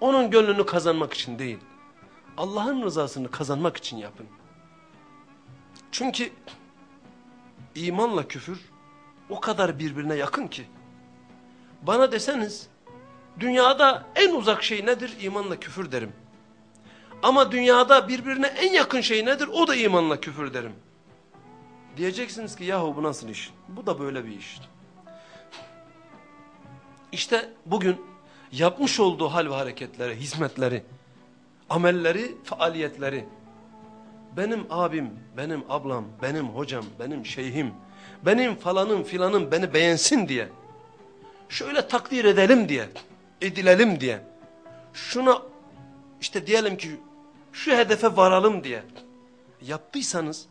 Onun gönlünü kazanmak için değil. Allah'ın rızasını kazanmak için yapın. Çünkü imanla küfür o kadar birbirine yakın ki. Bana deseniz dünyada en uzak şey nedir? İmanla küfür derim. Ama dünyada birbirine en yakın şey nedir? O da imanla küfür derim. Diyeceksiniz ki yahu bu nasıl iş? Bu da böyle bir iş. İşte bugün yapmış olduğu hal ve hareketleri, hizmetleri, amelleri, faaliyetleri, benim abim, benim ablam, benim hocam, benim şeyhim, benim falanım filanım beni beğensin diye, şöyle takdir edelim diye, edilelim diye, şuna işte diyelim ki şu hedefe varalım diye yaptıysanız,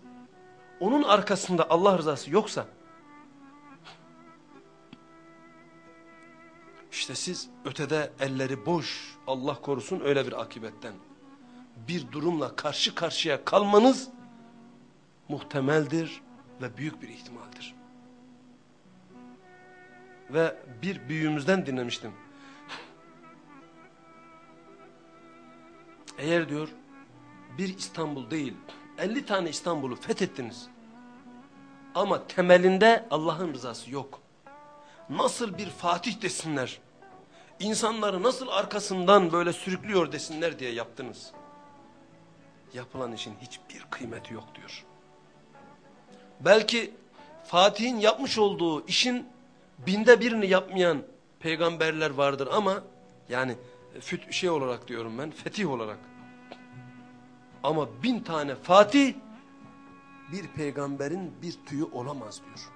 onun arkasında Allah rızası yoksa, işte siz ötede elleri boş, Allah korusun öyle bir akibetten, bir durumla karşı karşıya kalmanız muhtemeldir ve büyük bir ihtimaldir. Ve bir büyüğümüzden dinlemiştim. Eğer diyor bir İstanbul değil 50 tane İstanbul'u fethettiniz. Ama temelinde Allah'ın rızası yok. Nasıl bir Fatih desinler. İnsanları nasıl arkasından böyle sürüklüyor desinler diye yaptınız. Yapılan işin hiçbir kıymeti yok diyor. Belki Fatih'in yapmış olduğu işin binde birini yapmayan peygamberler vardır ama yani şey olarak diyorum ben fetih olarak ama bin tane Fatih bir peygamberin bir tüyü olamaz diyor.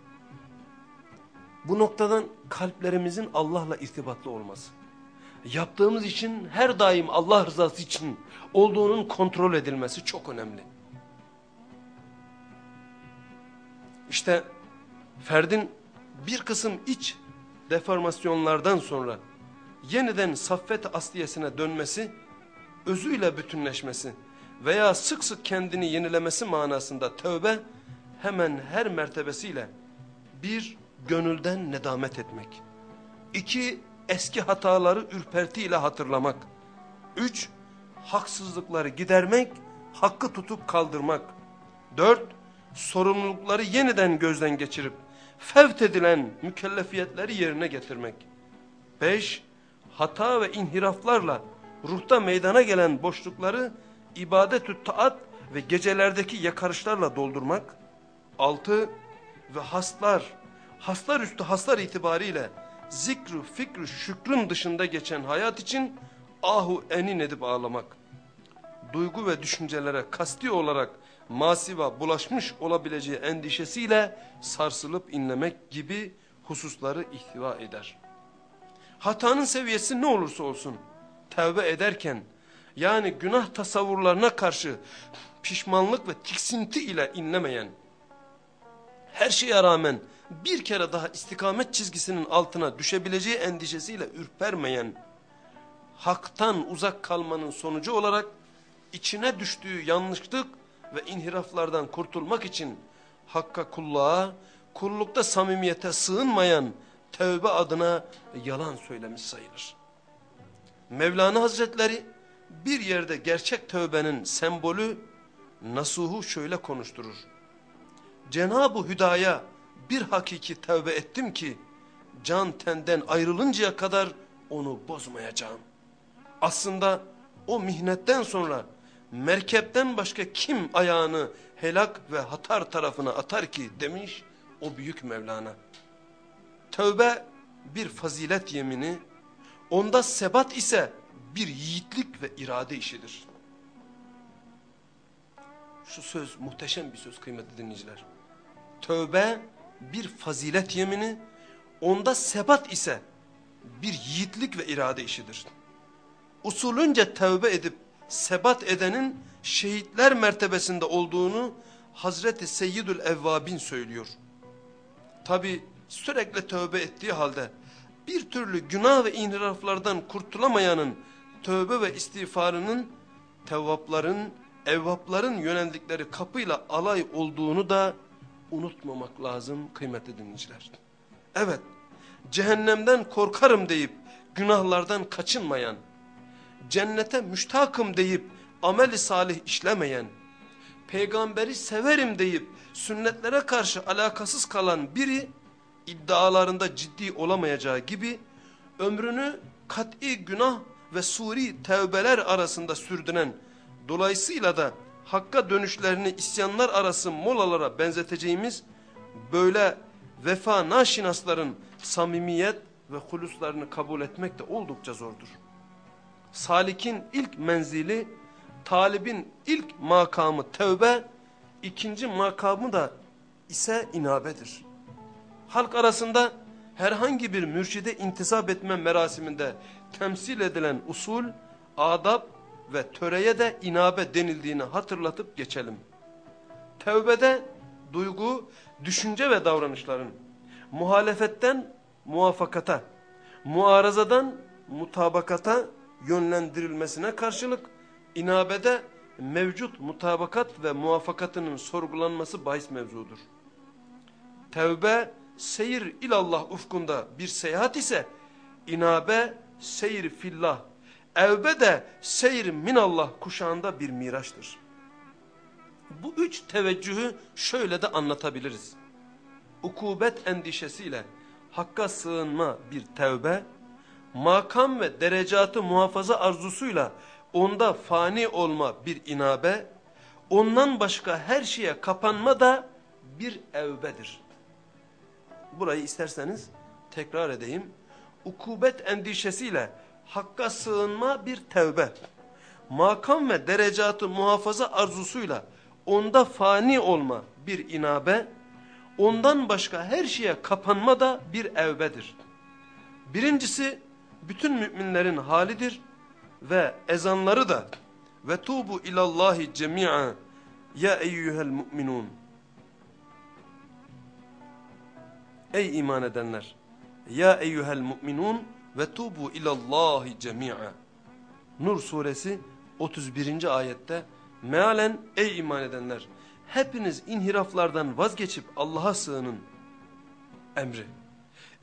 Bu noktadan kalplerimizin Allah'la irtibatlı olması. Yaptığımız için her daim Allah rızası için olduğunun kontrol edilmesi çok önemli. İşte ferdin bir kısım iç deformasyonlardan sonra yeniden saffet asliyesine dönmesi, özüyle bütünleşmesi, veya sık sık kendini yenilemesi manasında tövbe hemen her mertebesiyle bir gönülden nedamet etmek. İki eski hataları ürpertiyle hatırlamak. Üç haksızlıkları gidermek hakkı tutup kaldırmak. Dört, sorumlulukları yeniden gözden geçirip fevt edilen mükellefiyetleri yerine getirmek. Beş, hata ve inhiraflarla ruhta meydana gelen boşlukları ibadet-ü taat ve gecelerdeki yakarışlarla doldurmak. Altı, ve haslar, haslar üstü haslar itibariyle zikru, fikru, şükrün dışında geçen hayat için ahu enin edip ağlamak. Duygu ve düşüncelere kasti olarak masiva bulaşmış olabileceği endişesiyle sarsılıp inlemek gibi hususları ihtiva eder. Hatanın seviyesi ne olursa olsun tevbe ederken yani günah tasavvurlarına karşı pişmanlık ve tiksinti ile inlemeyen, her şeye rağmen bir kere daha istikamet çizgisinin altına düşebileceği endişesiyle ürpermeyen, haktan uzak kalmanın sonucu olarak içine düştüğü yanlışlık ve inhiraflardan kurtulmak için hakka kulluğa, kullukta samimiyete sığınmayan tövbe adına yalan söylemiş sayılır. Mevlana Hazretleri bir yerde gerçek tövbenin sembolü nasuhu şöyle konuşturur. Cenab-ı Hüda'ya bir hakiki tövbe ettim ki can tenden ayrılıncaya kadar onu bozmayacağım. Aslında o mihnetten sonra merkepten başka kim ayağını helak ve hatar tarafına atar ki demiş o büyük Mevlana. Tövbe bir fazilet yemini, onda sebat ise bir yiğitlik ve irade işidir. Şu söz muhteşem bir söz kıymetli dinleyiciler. Tövbe bir fazilet yemini, onda sebat ise bir yiğitlik ve irade işidir. Usulünce tövbe edip sebat edenin şehitler mertebesinde olduğunu Hazreti Seyyidül Evvabin söylüyor. Tabi sürekli tövbe ettiği halde bir türlü günah ve inhiraflardan kurtulamayanın tövbe ve istiğfarının tevvapların, evvapların yöneldikleri kapıyla alay olduğunu da unutmamak lazım kıymetli dinleyiciler. Evet, cehennemden korkarım deyip günahlardan kaçınmayan, cennete müştakım deyip ameli salih işlemeyen, peygamberi severim deyip sünnetlere karşı alakasız kalan biri iddialarında ciddi olamayacağı gibi ömrünü kat'i günah ve suri tevbeler arasında sürdüren dolayısıyla da hakka dönüşlerini isyanlar arası molalara benzeteceğimiz böyle vefa naşinasların samimiyet ve huluslarını kabul etmek de oldukça zordur. Salik'in ilk menzili, talibin ilk makamı tevbe, ikinci makamı da ise inabedir. Halk arasında herhangi bir mürşide intisap etme merasiminde temsil edilen usul, adab ve töreye de inabe denildiğini hatırlatıp geçelim. Tevbede duygu, düşünce ve davranışların muhalefetten muvaffakata, muarazadan mutabakata yönlendirilmesine karşılık inabede mevcut mutabakat ve muvaffakatının sorgulanması bahis mevzudur. Tevbe seyir ilallah ufkunda bir seyahat ise inabe seyir fillah evbe de seyir minallah kuşağında bir miraçtır. Bu üç teveccühü şöyle de anlatabiliriz. Ukubet endişesiyle hakka sığınma bir tevbe, makam ve derecatı muhafaza arzusuyla onda fani olma bir inabe, ondan başka her şeye kapanma da bir evbedir. Burayı isterseniz tekrar edeyim. Ukubet endişesiyle hakka sığınma bir tevbe. Makam ve derecatı muhafaza arzusuyla onda fani olma bir inabe, ondan başka her şeye kapanma da bir evbedir. Birincisi bütün müminlerin halidir ve ezanları da ve tubu ilallahi cemi'a ya eyyuhel mu'minun. Ey iman edenler! Ya eyyuhel mu'minun ve tubu ilallahi cemi'a. Nur suresi 31. ayette mealen ey iman edenler hepiniz inhiraflardan vazgeçip Allah'a sığının emri.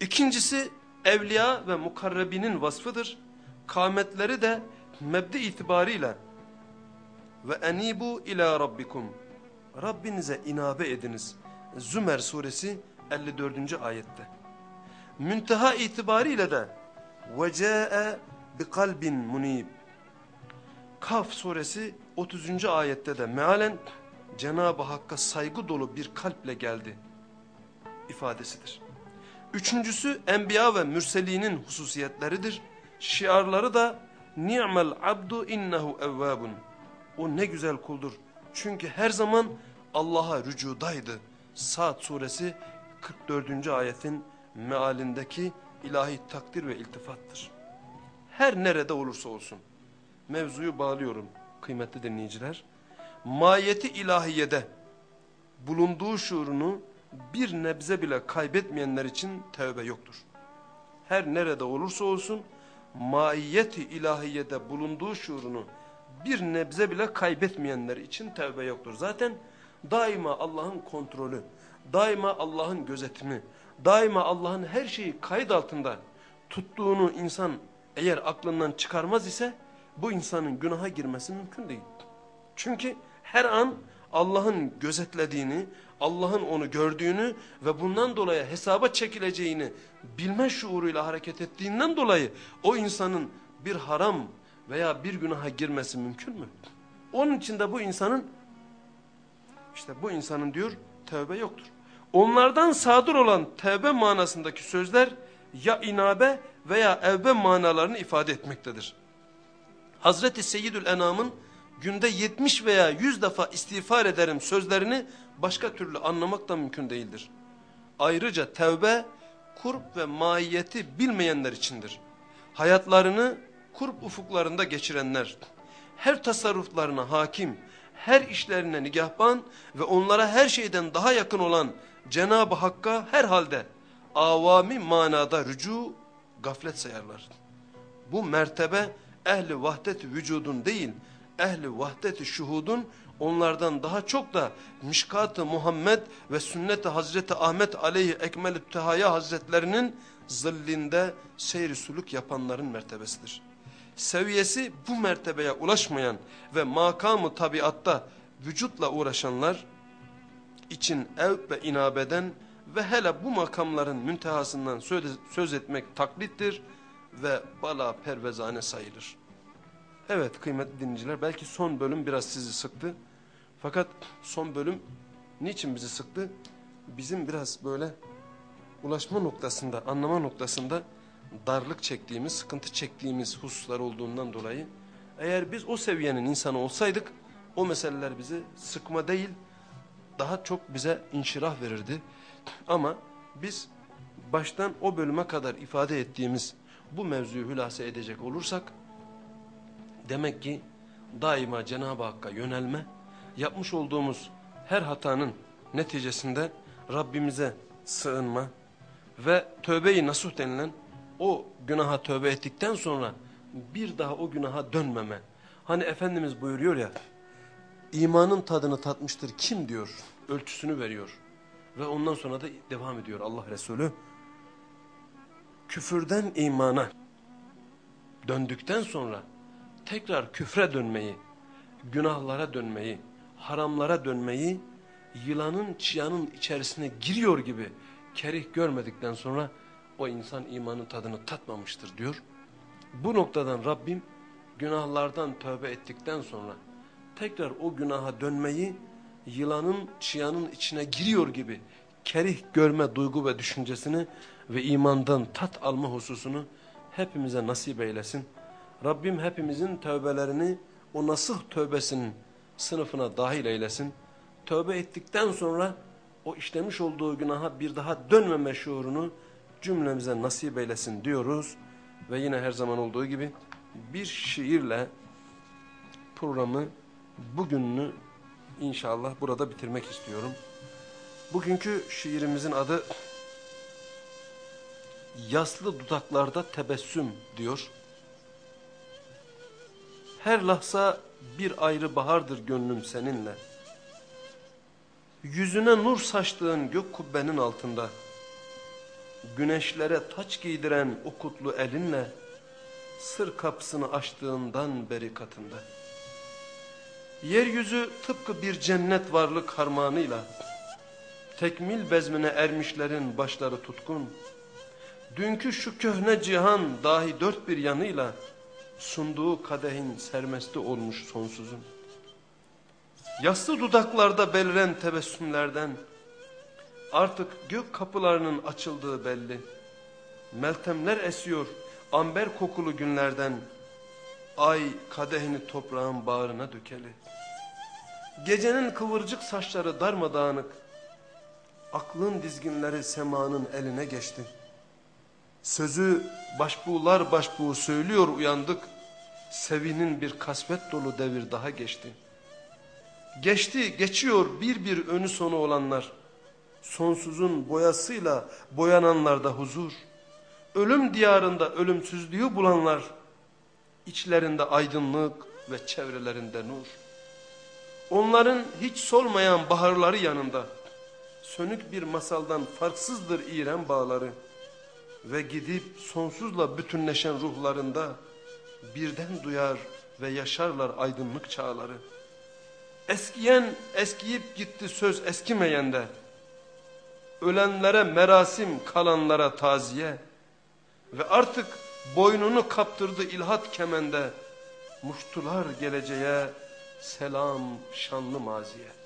İkincisi evliya ve mukarrebinin vasfıdır. Kametleri de mebde itibarıyla ve enibu ila rabbikum. Rabbinize inabe ediniz. Zümer suresi 54. ayette. Münteha itibariyle de bi kalbin munib. Kaf suresi 30. ayette de mealen Cenab-ı Hakk'a saygı dolu bir kalple geldi ifadesidir. Üçüncüsü enbiya ve mürselinin hususiyetleridir. Şiarları da ni'mel abdu innehu evvabun. O ne güzel kuldur. Çünkü her zaman Allah'a rücudaydı. Saat suresi 44. ayetin mealindeki ilahi takdir ve iltifattır. Her nerede olursa olsun. Mevzuyu bağlıyorum kıymetli dinleyiciler. Mahiyeti ilahiyede bulunduğu şuurunu bir nebze bile kaybetmeyenler için tevbe yoktur. Her nerede olursa olsun maiyeti ilahiyede bulunduğu şuurunu bir nebze bile kaybetmeyenler için tevbe yoktur. Zaten daima Allah'ın kontrolü, daima Allah'ın gözetimi, daima Allah'ın her şeyi kayıt altında tuttuğunu insan eğer aklından çıkarmaz ise bu insanın günaha girmesi mümkün değil. Çünkü her an Allah'ın gözetlediğini, Allah'ın onu gördüğünü ve bundan dolayı hesaba çekileceğini bilme şuuruyla hareket ettiğinden dolayı o insanın bir haram veya bir günaha girmesi mümkün mü? Onun için de bu insanın işte bu insanın diyor tövbe yoktur. Onlardan sadır olan tevbe manasındaki sözler ya inabe veya evbe manalarını ifade etmektedir. Hazreti Seyyidül Enam'ın günde 70 veya 100 defa istiğfar ederim sözlerini başka türlü anlamak da mümkün değildir. Ayrıca tevbe kurp ve mahiyeti bilmeyenler içindir. Hayatlarını kurp ufuklarında geçirenler, her tasarruflarına hakim, her işlerine nigahban ve onlara her şeyden daha yakın olan Cenab-ı Hakk'a herhalde avami manada rücu gaflet sayarlar. Bu mertebe ehli vahdet vücudun değil, ehli vahdet şuhudun onlardan daha çok da Mişkat-ı Muhammed ve sünnet-i Hazreti Ahmet aleyhi ekmelü tehaya hazretlerinin zillinde seyri suluk yapanların mertebesidir. Seviyesi bu mertebeye ulaşmayan ve makamı tabiatta vücutla uğraşanlar için ev ve inabeden ve hele bu makamların müntehasından söz, söz etmek taklittir ve bala pervezane sayılır. Evet kıymetli dinleyiciler belki son bölüm biraz sizi sıktı. Fakat son bölüm niçin bizi sıktı? Bizim biraz böyle ulaşma noktasında, anlama noktasında darlık çektiğimiz, sıkıntı çektiğimiz hususlar olduğundan dolayı eğer biz o seviyenin insanı olsaydık o meseleler bizi sıkma değil daha çok bize inşirah verirdi. Ama biz baştan o bölüme kadar ifade ettiğimiz bu mevzuyu hülasa edecek olursak demek ki daima Cenab-ı Hakk'a yönelme yapmış olduğumuz her hatanın neticesinde Rabbimize sığınma ve tövbe-i nasuh denilen o günaha tövbe ettikten sonra bir daha o günaha dönmeme. Hani Efendimiz buyuruyor ya imanın tadını tatmıştır kim diyor ölçüsünü veriyor. Ve ondan sonra da devam ediyor Allah Resulü. Küfürden imana döndükten sonra tekrar küfre dönmeyi, günahlara dönmeyi, haramlara dönmeyi yılanın çıyanın içerisine giriyor gibi kerih görmedikten sonra o insan imanın tadını tatmamıştır diyor. Bu noktadan Rabbim günahlardan tövbe ettikten sonra tekrar o günaha dönmeyi yılanın çıyanın içine giriyor gibi kerih görme duygu ve düşüncesini ve imandan tat alma hususunu hepimize nasip eylesin. Rabbim hepimizin tövbelerini o nasıl tövbesinin sınıfına dahil eylesin. Tövbe ettikten sonra o işlemiş olduğu günaha bir daha dönmeme şuurunu cümlemize nasip eylesin diyoruz. Ve yine her zaman olduğu gibi bir şiirle programı bugününü inşallah burada bitirmek istiyorum. Bugünkü şiirimizin adı Yaslı dudaklarda tebessüm diyor. Her lahza bir ayrı bahardır gönlüm seninle. Yüzüne nur saçtığın gök kubbenin altında. Güneşlere taç giydiren o kutlu elinle. Sır kapısını açtığından beri katında. Yeryüzü tıpkı bir cennet varlık harmanıyla, tekmil bezmine ermişlerin başları tutkun, dünkü şu köhne cihan dahi dört bir yanıyla, sunduğu kadehin sermesti olmuş sonsuzun. Yassı dudaklarda beliren tebessümlerden, artık gök kapılarının açıldığı belli. Meltemler esiyor amber kokulu günlerden, ay kadehini toprağın bağrına dökeli. Gecenin kıvırcık saçları darmadağınık, aklın dizginleri semanın eline geçti. Sözü başbuğlar başbuğu söylüyor uyandık, sevinin bir kasvet dolu devir daha geçti. Geçti geçiyor bir bir önü sonu olanlar, sonsuzun boyasıyla boyananlarda huzur, ölüm diyarında ölümsüzlüğü bulanlar, içlerinde aydınlık ve çevrelerinde nur. Onların hiç solmayan baharları yanında, sönük bir masaldan farksızdır İrem bağları ve gidip sonsuzla bütünleşen ruhlarında birden duyar ve yaşarlar aydınlık çağları. Eskiyen eskiyip gitti söz eskimeyende, ölenlere merasim kalanlara taziye ve artık boynunu kaptırdı ilhat kemende, muştular geleceğe selam şanlı maziye.